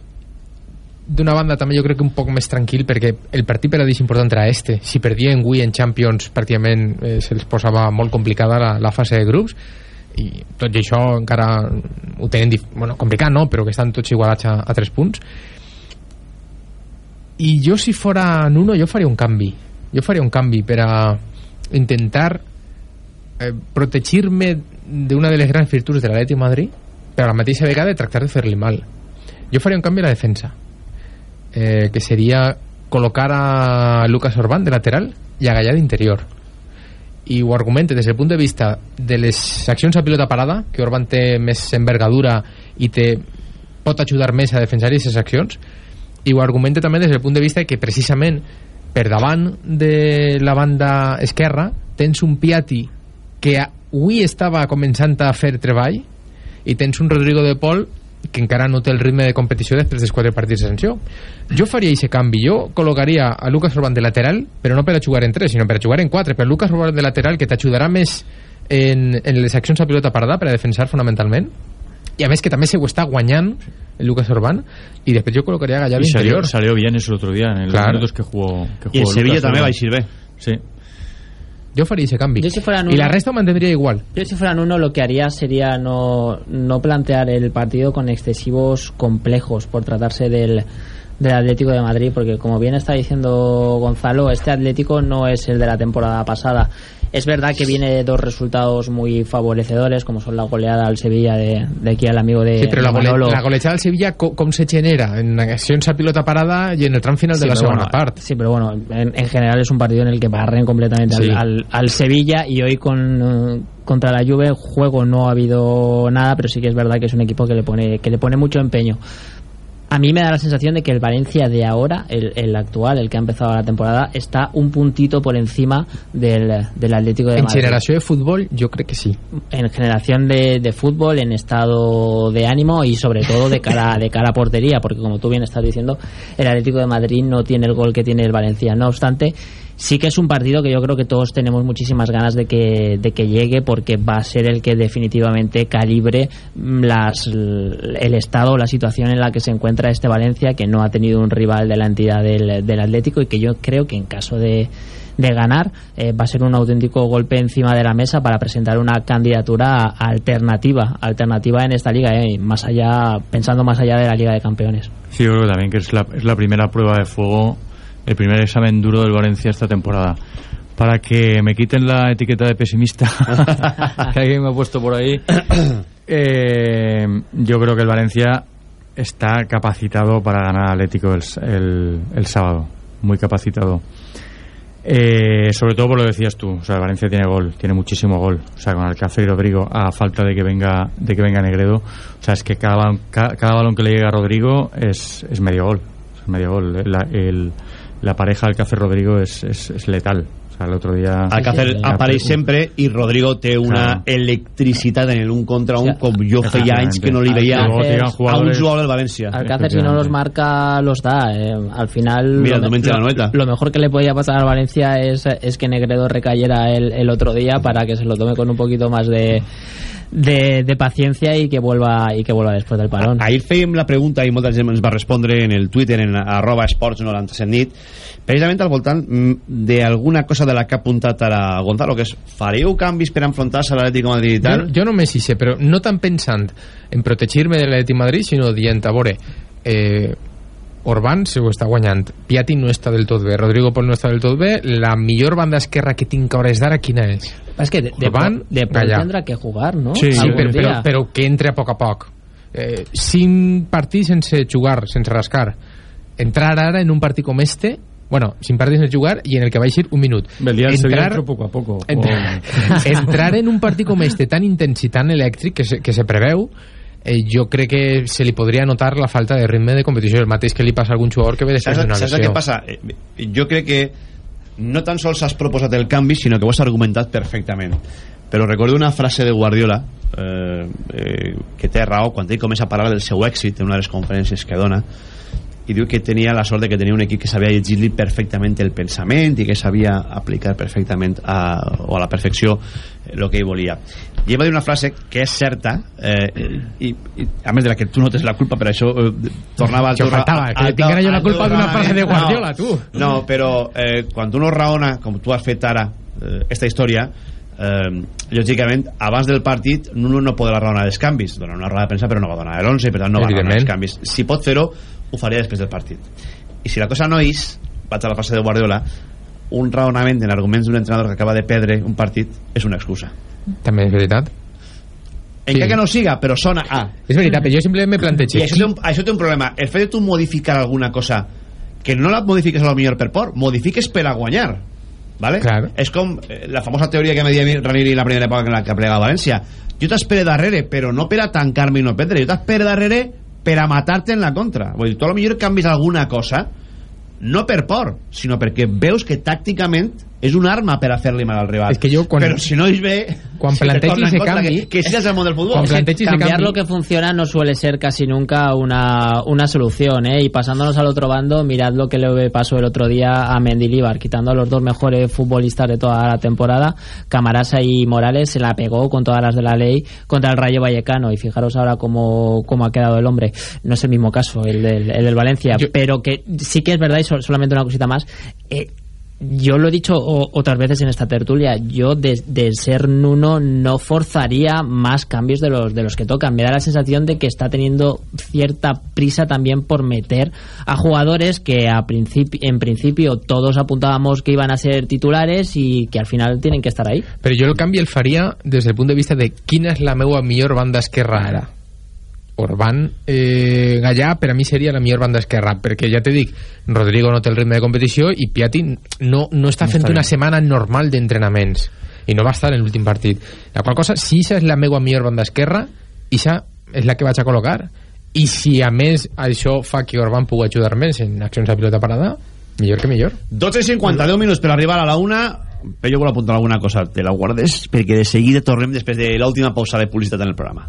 d'una banda també jo crec que un poc més tranquil perquè el partit per a ells important era este si perdien avui en Champions pràcticament eh, se'ls posava molt complicada la, la fase de grups i tot i això encara ho tenen bueno, complicat no, però que estan tots igualats a, a 3 punts. I jo si fora Nuno jo faria un canvi. Jo faria un canvi per a intentar eh, protegir-me d'una de les grans virtuts de l'Atleti Madrid però a la mateixa vegada tractar de fer-li mal. Jo faria un canvi a la defensa eh, que seria col·locar a Lucas Orbán de lateral i a Gallà d'interior i ho argumente des del punt de vista de les accions a pilota parada que Orbán té més envergadura i té, pot ajudar més a defensar aquestes accions i ho argumente també des del punt de vista que precisament per davant de la banda esquerra tens un Piatti que avui estava començant a fer treball i tens un Rodrigo de Pol que encara no té el ritme de competició després dels quatre partits de sanció. Jo faria aquest canvi. Jo col·locaria a Lucas Orban de lateral, però no per a jugar en 3, sinó per a jugar en 4. Per Lucas Orban de lateral, que t'ajudarà més en, en les accions a pilota parada per a defensar fonamentalment. I a més que també se ho està guanyant el Lucas Orban y después yo colocaría a Gallá Y salió, interior. salió bien eso el otro día, en los Claro. minutos que jugó, que Y jugó Sevilla Lucas también Orban. va a ir bé. Sí. Yo faría ese cambio. Yo si fuera y la resta mantendría igual. Yo si fuera uno lo que haría sería no, no plantear el partido con excesivos complejos por tratarse del, del Atlético de Madrid, porque como bien está diciendo Gonzalo, este Atlético no es el de la temporada pasada. Es verdad que viene de dos resultados muy favorecedores, como son la goleada al Sevilla de, de aquí al amigo de, sí, pero la, gole la golejada del Sevilla, co- com se genera? En a pilota parada y en el tram final de la segunda bueno, part. Sí, pero bueno, en, en general es un partido en el que barren completamente al- Sí. al, al Sevilla y hoy con contra la Juve juego no ha habido nada, pero sí que es verdad que es un equipo que le pone que le pone mucho empeño. A mí me da la sensación de que el Valencia de ahora, el, el actual, el que ha empezado la temporada, está un puntito por encima del, del Atlético de En Madrid. generació de fútbol, yo creo que sí. En generación de, de fútbol, en estado de ánimo y sobre todo de cara, de cara a portería, porque como tú bien estás diciendo, el Atlético de Madrid no tiene el gol que tiene el Valencia. No obstante, sí que es un partido que yo creo que todos tenemos muchísimas ganas de que, de que llegue porque va a ser el que definitivamente calibre mm, las, el estado o la situación en la que se encuentra este Valencia que no ha tenido un rival de la entidad del, del Atlético y que yo creo que en caso de, de ganar eh, va a ser un auténtico golpe encima de la mesa para presentar una candidatura alternativa alternativa en esta liga eh, más allá pensando más allá de la Liga de Campeones. Sí, yo creo también que es la, es la primera prueba de fuego, el primer examen duro del Valencia esta temporada. Para que me quiten la etiqueta de pesimista que alguien me ha puesto por ahí, eh, yo creo que el Valencia está capacitado para ganar Atlético el, el, el sábado. Muy capacitado. Eh, sobre todo por lo que decías tú, o sea, el Valencia tiene gol, tiene muchísimo gol, o sea, con Alcácer y Rodrigo, a falta de que venga de que venga Negredo, o sea, es que cada cada, cada balón que le llega a Rodrigo es, es medio gol, es medio gol. La, el, la pareja Alcácer-Rodrigo es, es, es letal. O sea, el otro día... Alcácer apareix sempre i Rodrigo té una Claro. electricitat en el un contra un O sea, com jo feia anys que no li veia a un jugador del València Alcácer si no los marca los da eh, al final Mira, lo, noeta. lo mejor que le podía pasar al Valencia es, es que Negredo recayera el, el otro día para que se lo tome con un poquito más de, de, de paciencia y que vuelva y que vuelva después del parón. Ahir fèiem la pregunta i molta gent ens va respondre en el Twitter en arroba esports 97 nit precisament al voltant mm, d'alguna cosa de la que ha apuntat ara Gonzalo que és fareu canvis per enfrontar-se a l'Atlético de Madrid i tal? Jo, jo només hi sé, però no tan pensant en protegir-me de l'Atleti Madrid, sinó dient, a veure, eh, Orban se ho està guanyant, Piatti no està del tot bé, Rodrigo Pol no està del tot bé, la millor banda esquerra que tinc a hores d'ara, quina és? es que de, de, Orban, de Paul Gallà. tendrá que jugar ¿no? Sí, sí però, però, però que entre a poc a poc. Eh, cinc partits sense jugar, sense rascar. Entrar ara en un partit com este, bueno, cinc partits sense jugar i en el que va eixir un minut. Belía el Sevilla entró poco a poco. Entrar, entrar en un partit com este tan intens i tan elèctric que se, que se preveu eh, jo crec que se li podria notar la falta de ritme de competició, el mateix que li passa a algun jugador que ve de Saps, d'una saps lesió. que passa? Eh, Jo crec que no tan sols has proposat el canvi, sinó que ho has argumentat perfectament. Però recordo una frase de Guardiola eh, eh, que té raó quan ell comença a parlar del seu èxit en una de les conferències que dona i diu que tenia la sort de que tenia un equip que sabia llegir-li perfectament el pensament i que sabia aplicar perfectament a, o a la perfecció el que ell volia. I ell va dir una frase que és certa eh, i, i a més de la que tu no tens la culpa per això eh, tornava al faltava, que tinguera jo la culpa d'una frase de Guardiola, no, tu. no, però eh, quan uno raona com tu has fet ara eh, esta història eh, lògicament abans del partit uno no podrà raonar els canvis. Dona una roda de premsa però no va donar l'11 per tant no va raonar els canvis. Si pot fer-ho ho faria després del partit. I si la cosa no és vaig a la fase de Guardiola un raonament en arguments d'un entrenador que acaba de perdre un partit és una excusa. També és veritat. encara que no siga però sona a. És veritat, però jo simplement me i plantejo això té, un, això té un problema. El fet de tu modificar alguna cosa que no la modifiques a lo millor per por modifiques per a guanyar ¿vale? Claro. és com eh, la famosa teoria que me deia Ranieri la primera època en la que plegava a València. Jo t'espere darrere però no per a tancar-me i no perdre. Jo t'espere darrere per a matar-te en la contra. Vull dir, tu millor canvis alguna cosa no per por, sinó perquè veus que tàcticament és una arma per a fer-li mal al rival És que jo quan- però si no és bé quan se te plantegis ese canvi- que, que si és el món del futbol Quan cambiar canvi- lo que funciona no suele ser casi nunca una, una solución, ¿eh? Y pasándonos al otro bando, mirad lo que le pasó el otro día a Mendilibar, quitando a los dos mejores futbolistas de toda la temporada, Camarasa y Morales se la pegó con todas las de la ley contra el Rayo Vallecano y fijaros ahora cómo, cómo ha quedado el hombre. No es el mismo caso el del, el del Valencia, pero que sí que es verdad y so- solamente una cosita más. eh, yo lo he dicho o- otras veces en esta tertulia, yo de, de ser Nuno no forzaría más cambios de los de los que tocan. Me da la sensación de que está teniendo cierta prisa también por meter a jugadores que a principi- en principio todos apuntábamos que iban a ser titulares y que al final tienen que estar ahí. Però jo el canvi el faria des del punt de vista de quina és la millor banda esquerra ara. Orban eh, Gallà per a mi seria la millor banda esquerra perquè ja te dic, Rodrigo no té el ritme de competició i Piatti no, no està No fent està una setmana normal d'entrenaments i no va estar en l'últim partit. La qual cosa, si això és la meva millor banda esquerra això és la que vaig a col·locar. I si a més això fa que Orban pugui ajudar més en accions a pilota parada millor que millor. 12 i 52 minuts per arribar a la una. Però jo vol apuntar alguna cosa te la guardes perquè de seguida tornem després de l'última pausa de publicitat en el programa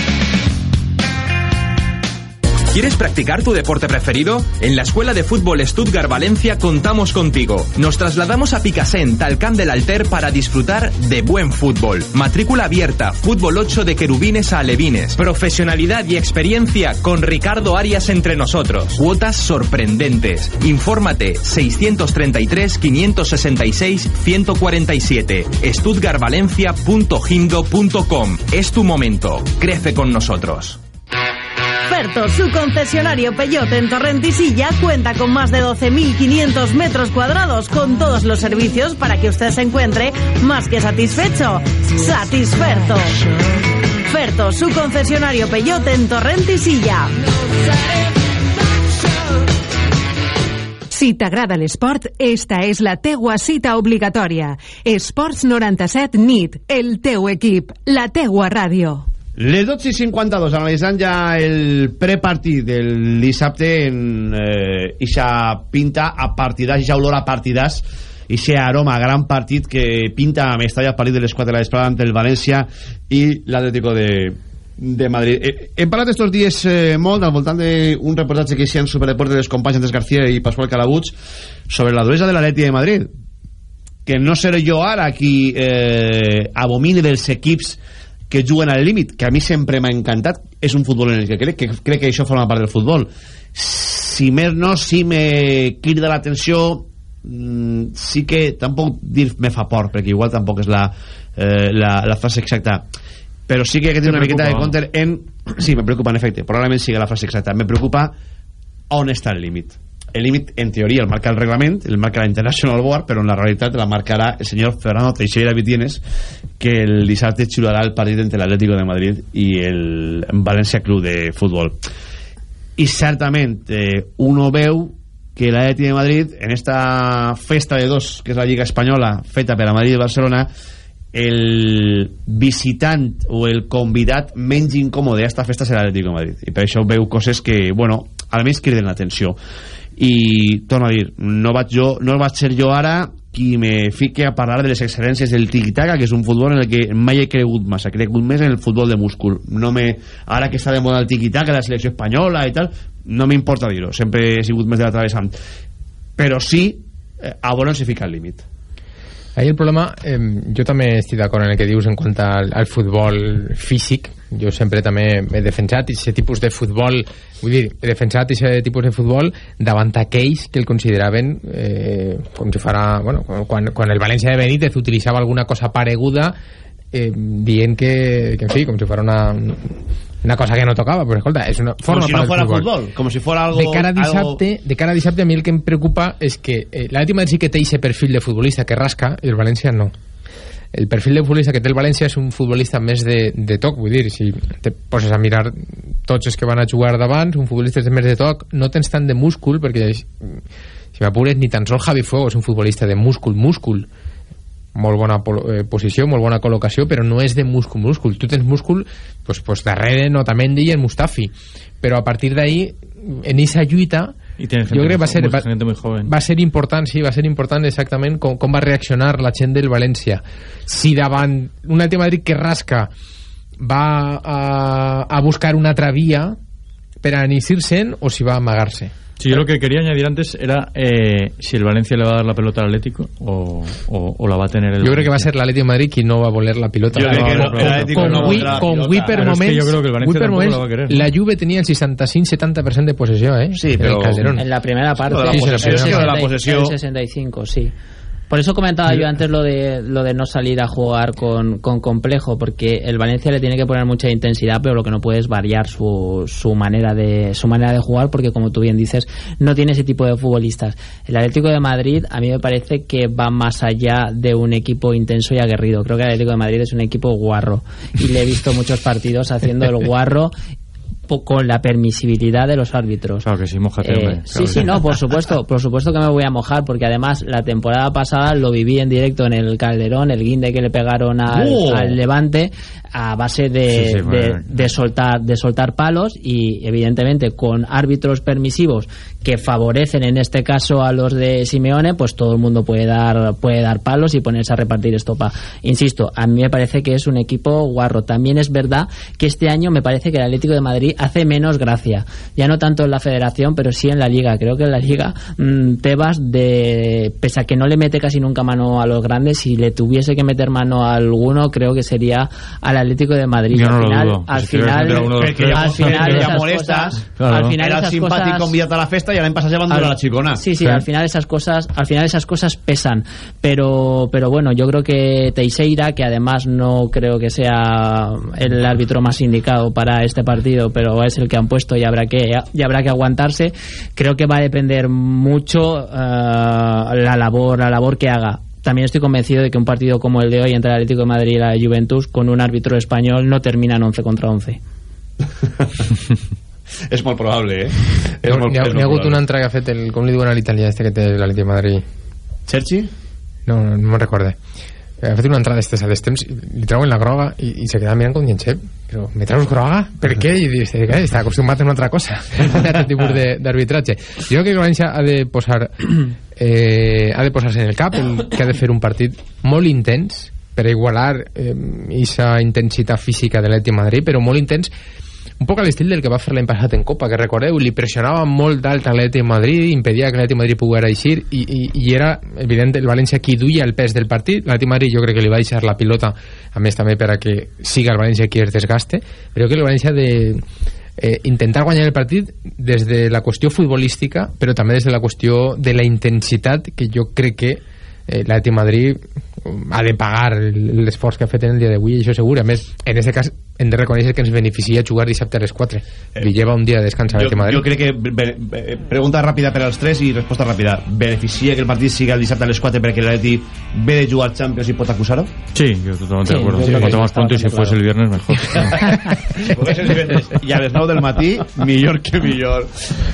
¿Quieres practicar tu deporte preferido? En la Escuela de Fútbol Stuttgart Valencia contamos contigo. Nos trasladamos a Picasen, Talcán del Alter para disfrutar de buen fútbol. Matrícula abierta, fútbol 8 de querubines a alevines. Profesionalidad y experiencia con Ricardo Arias entre nosotros. Cuotas sorprendentes. Infórmate 633 566 147. stuttgartvalencia.gindo.com. Es tu momento. Crece con nosotros. Ferto, su concesionario Peyote en Torrentisilla, cuenta con más de 12.500 metros cuadrados con todos los servicios para que usted se encuentre más que satisfecho. Satisferto. Ferto, su concesionario Peyote en Torrentisilla. Si t'agrada l'esport, esta és la teua cita obligatòria. Esports 97 NIT, el teu equip, la teua ràdio. Les 12 i 52, analitzant ja el prepartit del dissabte en eh, ixa pinta a partidàs, ixa olor a partidàs, ixe aroma gran partit que pinta a Mestalla a partir de les 4 de la vesprada entre el València i l'Atlético de, de Madrid. Eh, hem parlat estos dies eh, molt al voltant d'un reportatge que hi ha en Superdeport de les companys Andrés García i Pascual Calabuig sobre la duresa de l'Atleti de Madrid que no seré jo ara qui eh, abomine dels equips que juguen al límit, que a mi sempre m'ha encantat, és un futbol en el que crec, que crec que això forma part del futbol. Si més no, si me crida l'atenció, mm, sí que tampoc dir me fa por, perquè igual tampoc és la, eh, la, la frase exacta, però sí que hay que tenir una miqueta de compte en... Sí, me preocupa, en efecte, probablement sigui la frase exacta. Me preocupa on està el límit. El límit, en teoria, el marca el reglament, el marca la International Board, però en la realitat la marcarà el senyor Fernando Teixeira Vitienes, que el dissabte xularà el partit entre l'Atlético de Madrid i el València Club de Futbol. I certament, eh, uno veu que l'Atleti de Madrid, en esta festa de dos, que és la Lliga Espanyola, feta per a Madrid i Barcelona, el visitant o el convidat menys incòmode a esta festa serà l'Atlético de Madrid. I per això veu coses que, bueno, almenys criden l'atenció i torno a dir no vaig, jo, no vaig ser jo ara qui me fique a parlar de les excel·lències del tiki-taka que és un futbol en el que mai he cregut massa he cregut més en el futbol de múscul. No me, ara que està de moda el tiki-taka la selecció espanyola i tal no m'importa dir-ho, sempre he sigut més de la travessant. Però sí eh, a on se fica el límit. Ahí el problema, eh, jo també estic d'acord en el que dius en quant al, al futbol físic, jo sempre també he defensat aquest tipus de futbol vull dir, he defensat aquest tipus de futbol davant aquells que el consideraven eh, com si farà bueno, quan, quan el València de Benítez utilitzava alguna cosa pareguda eh, dient que, que en fi, com si fos una una cosa que no tocava, però escolta, és una forma com si no fuera futbol. futbol, com si fuera algo... De cara a dissabte, algo... de cara a dissabte a mi el que em preocupa és que eh, l'última sí que té ese perfil de futbolista que rasca i el València no. El perfil de futbolista que té el València és un futbolista més de, de toc, vull dir, si te poses a mirar tots els que van a jugar d'abans, un futbolista és més de toc, no tens tant de múscul, perquè si m'apures ni tan sols Javi Fuego és un futbolista de múscul, múscul, molt bona eh, posició, molt bona col·locació, però no és de múscul, múscul. Tu tens múscul pues, pues darrere Notamendi i en Mustafi, però a partir d'ahí en aquesta lluita I jo crec que va ser, va, muy joven. va ser important, sí, va ser important exactament com, com va reaccionar la gent del València. Si davant un Atleti Madrid que rasca va a, a buscar una altra via per a iniciar-se'n o si va a amagar-se. Sí, yo lo que quería añadir antes era eh, si el Valencia le va a dar la pelota al Atlético o, o, o la va a tener el Yo creo que va a ser el Atlético de Madrid quien no va a voler la pilota. Yo creo que con, el con, no. Wipper Pero es que moments, yo creo que el Valencia moments, la va a querer, la ¿no? Juve tenía el 65-70% de posesión, ¿eh? Sí, En pero- el. En la primera parte. De la el posesión, 60, lo de la posesión. El 65, sí. Por eso comentaba yo antes lo de lo de no salir a jugar con, con complejo, porque el Valencia le tiene que poner mucha intensidad, pero lo que no puede es variar su, su manera de su manera de jugar, porque como tú bien dices, no tiene ese tipo de futbolistas. El Atlético de Madrid a mí me parece que va más allá de un equipo intenso y aguerrido. Creo que el Atlético de Madrid es un equipo guarro y le he visto muchos partidos haciendo el guarro con la permisibilidad de los árbitros. Claro que sí, mojate, Eh, sí, Claro sí, que no, por supuesto, por supuesto que me voy a mojar, porque además la temporada pasada lo viví en directo en el Calderón, el guinde que le pegaron al, ¡Oh! al Levante a base de, Sí, sí, bueno. de, de soltar de soltar palos y evidentemente con árbitros permisivos que favorecen en este caso a los de Simeone, pues todo el mundo puede dar puede dar palos y ponerse a repartir estopa. Insisto, a mí me parece que es un equipo guarro. También es verdad que este año me parece que el Atlético de Madrid hace menos gracia. Ya no tanto en la Federación, pero sí en la Liga. Creo que en la Liga mm, Tebas de pese a que no le mete casi nunca mano a los grandes, si le tuviese que meter mano a alguno, creo que sería al Atlético de Madrid. Yo no al lo final, dudo. al quieres final, uno Que ya, al final que ya esas molestas. cosas- Claro. al final Era simpático cosas- a la festa y ahora pasas llevando a al- la chicona. Sí, sí, al final esas cosas, al final esas cosas pesan, pero pero bueno, yo creo que Teixeira, que además no creo que sea el árbitro más indicado para este partido, pero es el que han puesto y habrá que y habrá que aguantarse, creo que va a depender mucho eh, la labor la labor que haga. También estoy convencido de que un partido como el de hoy entre el Atlético de Madrid y la Juventus con un árbitro español no termina en 11 contra 11. És molt probable, eh? És N'hi ha, molt, n'hi ha, és hagut una altra que ha fet el, com li diuen a l'italià este que té l'Atleti de Madrid Sergi? no, no, no me'n recorde ha fet una entrada d'estes a temps li trauen la groga i, i se queda mirant com dient "Xep, però me traus groga? Per què? i dius, "Eh, està acostumat a una altra cosa a aquest tipus de- d'arbitratge jo crec que València ha de posar eh, ha de posar-se en el cap el, que ha de fer un partit molt intens per igualar aquesta eh, intensitat física de de Madrid però molt intens un poc a l'estil del que va fer l'any passat en Copa, que recordeu, li pressionava molt d'alt a l'Atleti Madrid, impedia que l'Atleti Madrid poguera eixir, i, i, i era evident el València qui duia el pes del partit, l'Atleti Madrid jo crec que li va deixar la pilota, a més també per a que siga el València qui es desgaste, però que el València de eh, intentar guanyar el partit des de la qüestió futbolística, però també des de la qüestió de la intensitat que jo crec que eh, l'Atleti Madrid ha de pagar el- l'esforç que ha fet en el dia d'avui, això segur. A més, en aquest cas hem de reconèixer que ens beneficia jugar dissabte a les 4. Li lleva un dia de descans a Jo, l'Atleti de Madrid. jo crec que be- be- pregunta ràpida per als tres i resposta ràpida beneficia que el partit siga el dissabte a les 4 perquè l'Atleti ve de jugar Champions i pot acusar-ho? Sí, yo totalmente Sí, de acuerdo. que Cuanto más pronto y si bastante fuese el viernes, mejor. si pogués ser divendres i a les 9 del matí millor que millor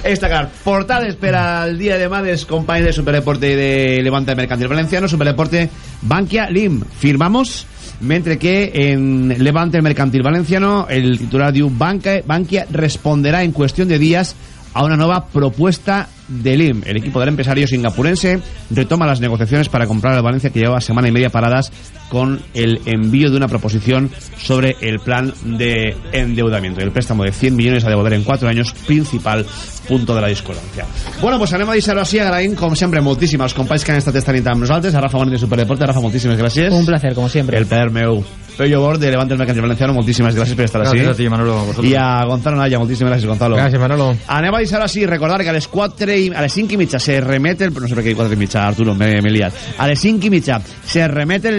destacar portades per al dia de demà dels companys de Superdeporte de Levante Mercantil Valenciano Superdeporte Bankia Lim firmamos. Mentre que en Levante Mercantil Valenciano el titular diu Banca, Bankia responderá en cuestión de días a una nueva propuesta del IM. El equipo del empresario singapurense retoma las negociaciones para comprar al Valencia que lleva semana y media paradas con el envío de una proposición sobre el plan de endeudamiento. El préstamo de 100 millones a devolver en cuatro años, principal punto de la discordancia. Bueno, pues anem a deixar-ho així, agraïm, com sempre, moltíssim als companys que han estat esta nit amb nosaltres, a Rafa Bonet de Superdeporte. Rafa, moltíssimes gràcies. Un placer, como siempre. El plaer meu. Pello Bord, de Levante el Mercantil Valenciano, moltíssimes gràcies per estar Gracias així. a ti, Manolo, a vosotros. I a Gonzalo Naya, moltíssimes gràcies, Gonzalo. Gràcies, Manolo. Anem a deixar així, recordar que a les 4 i, a les 5 i mitja se remet el... No sé per què 4 i mitja, Arturo, m'he liat. A les 5 i mitja se remet el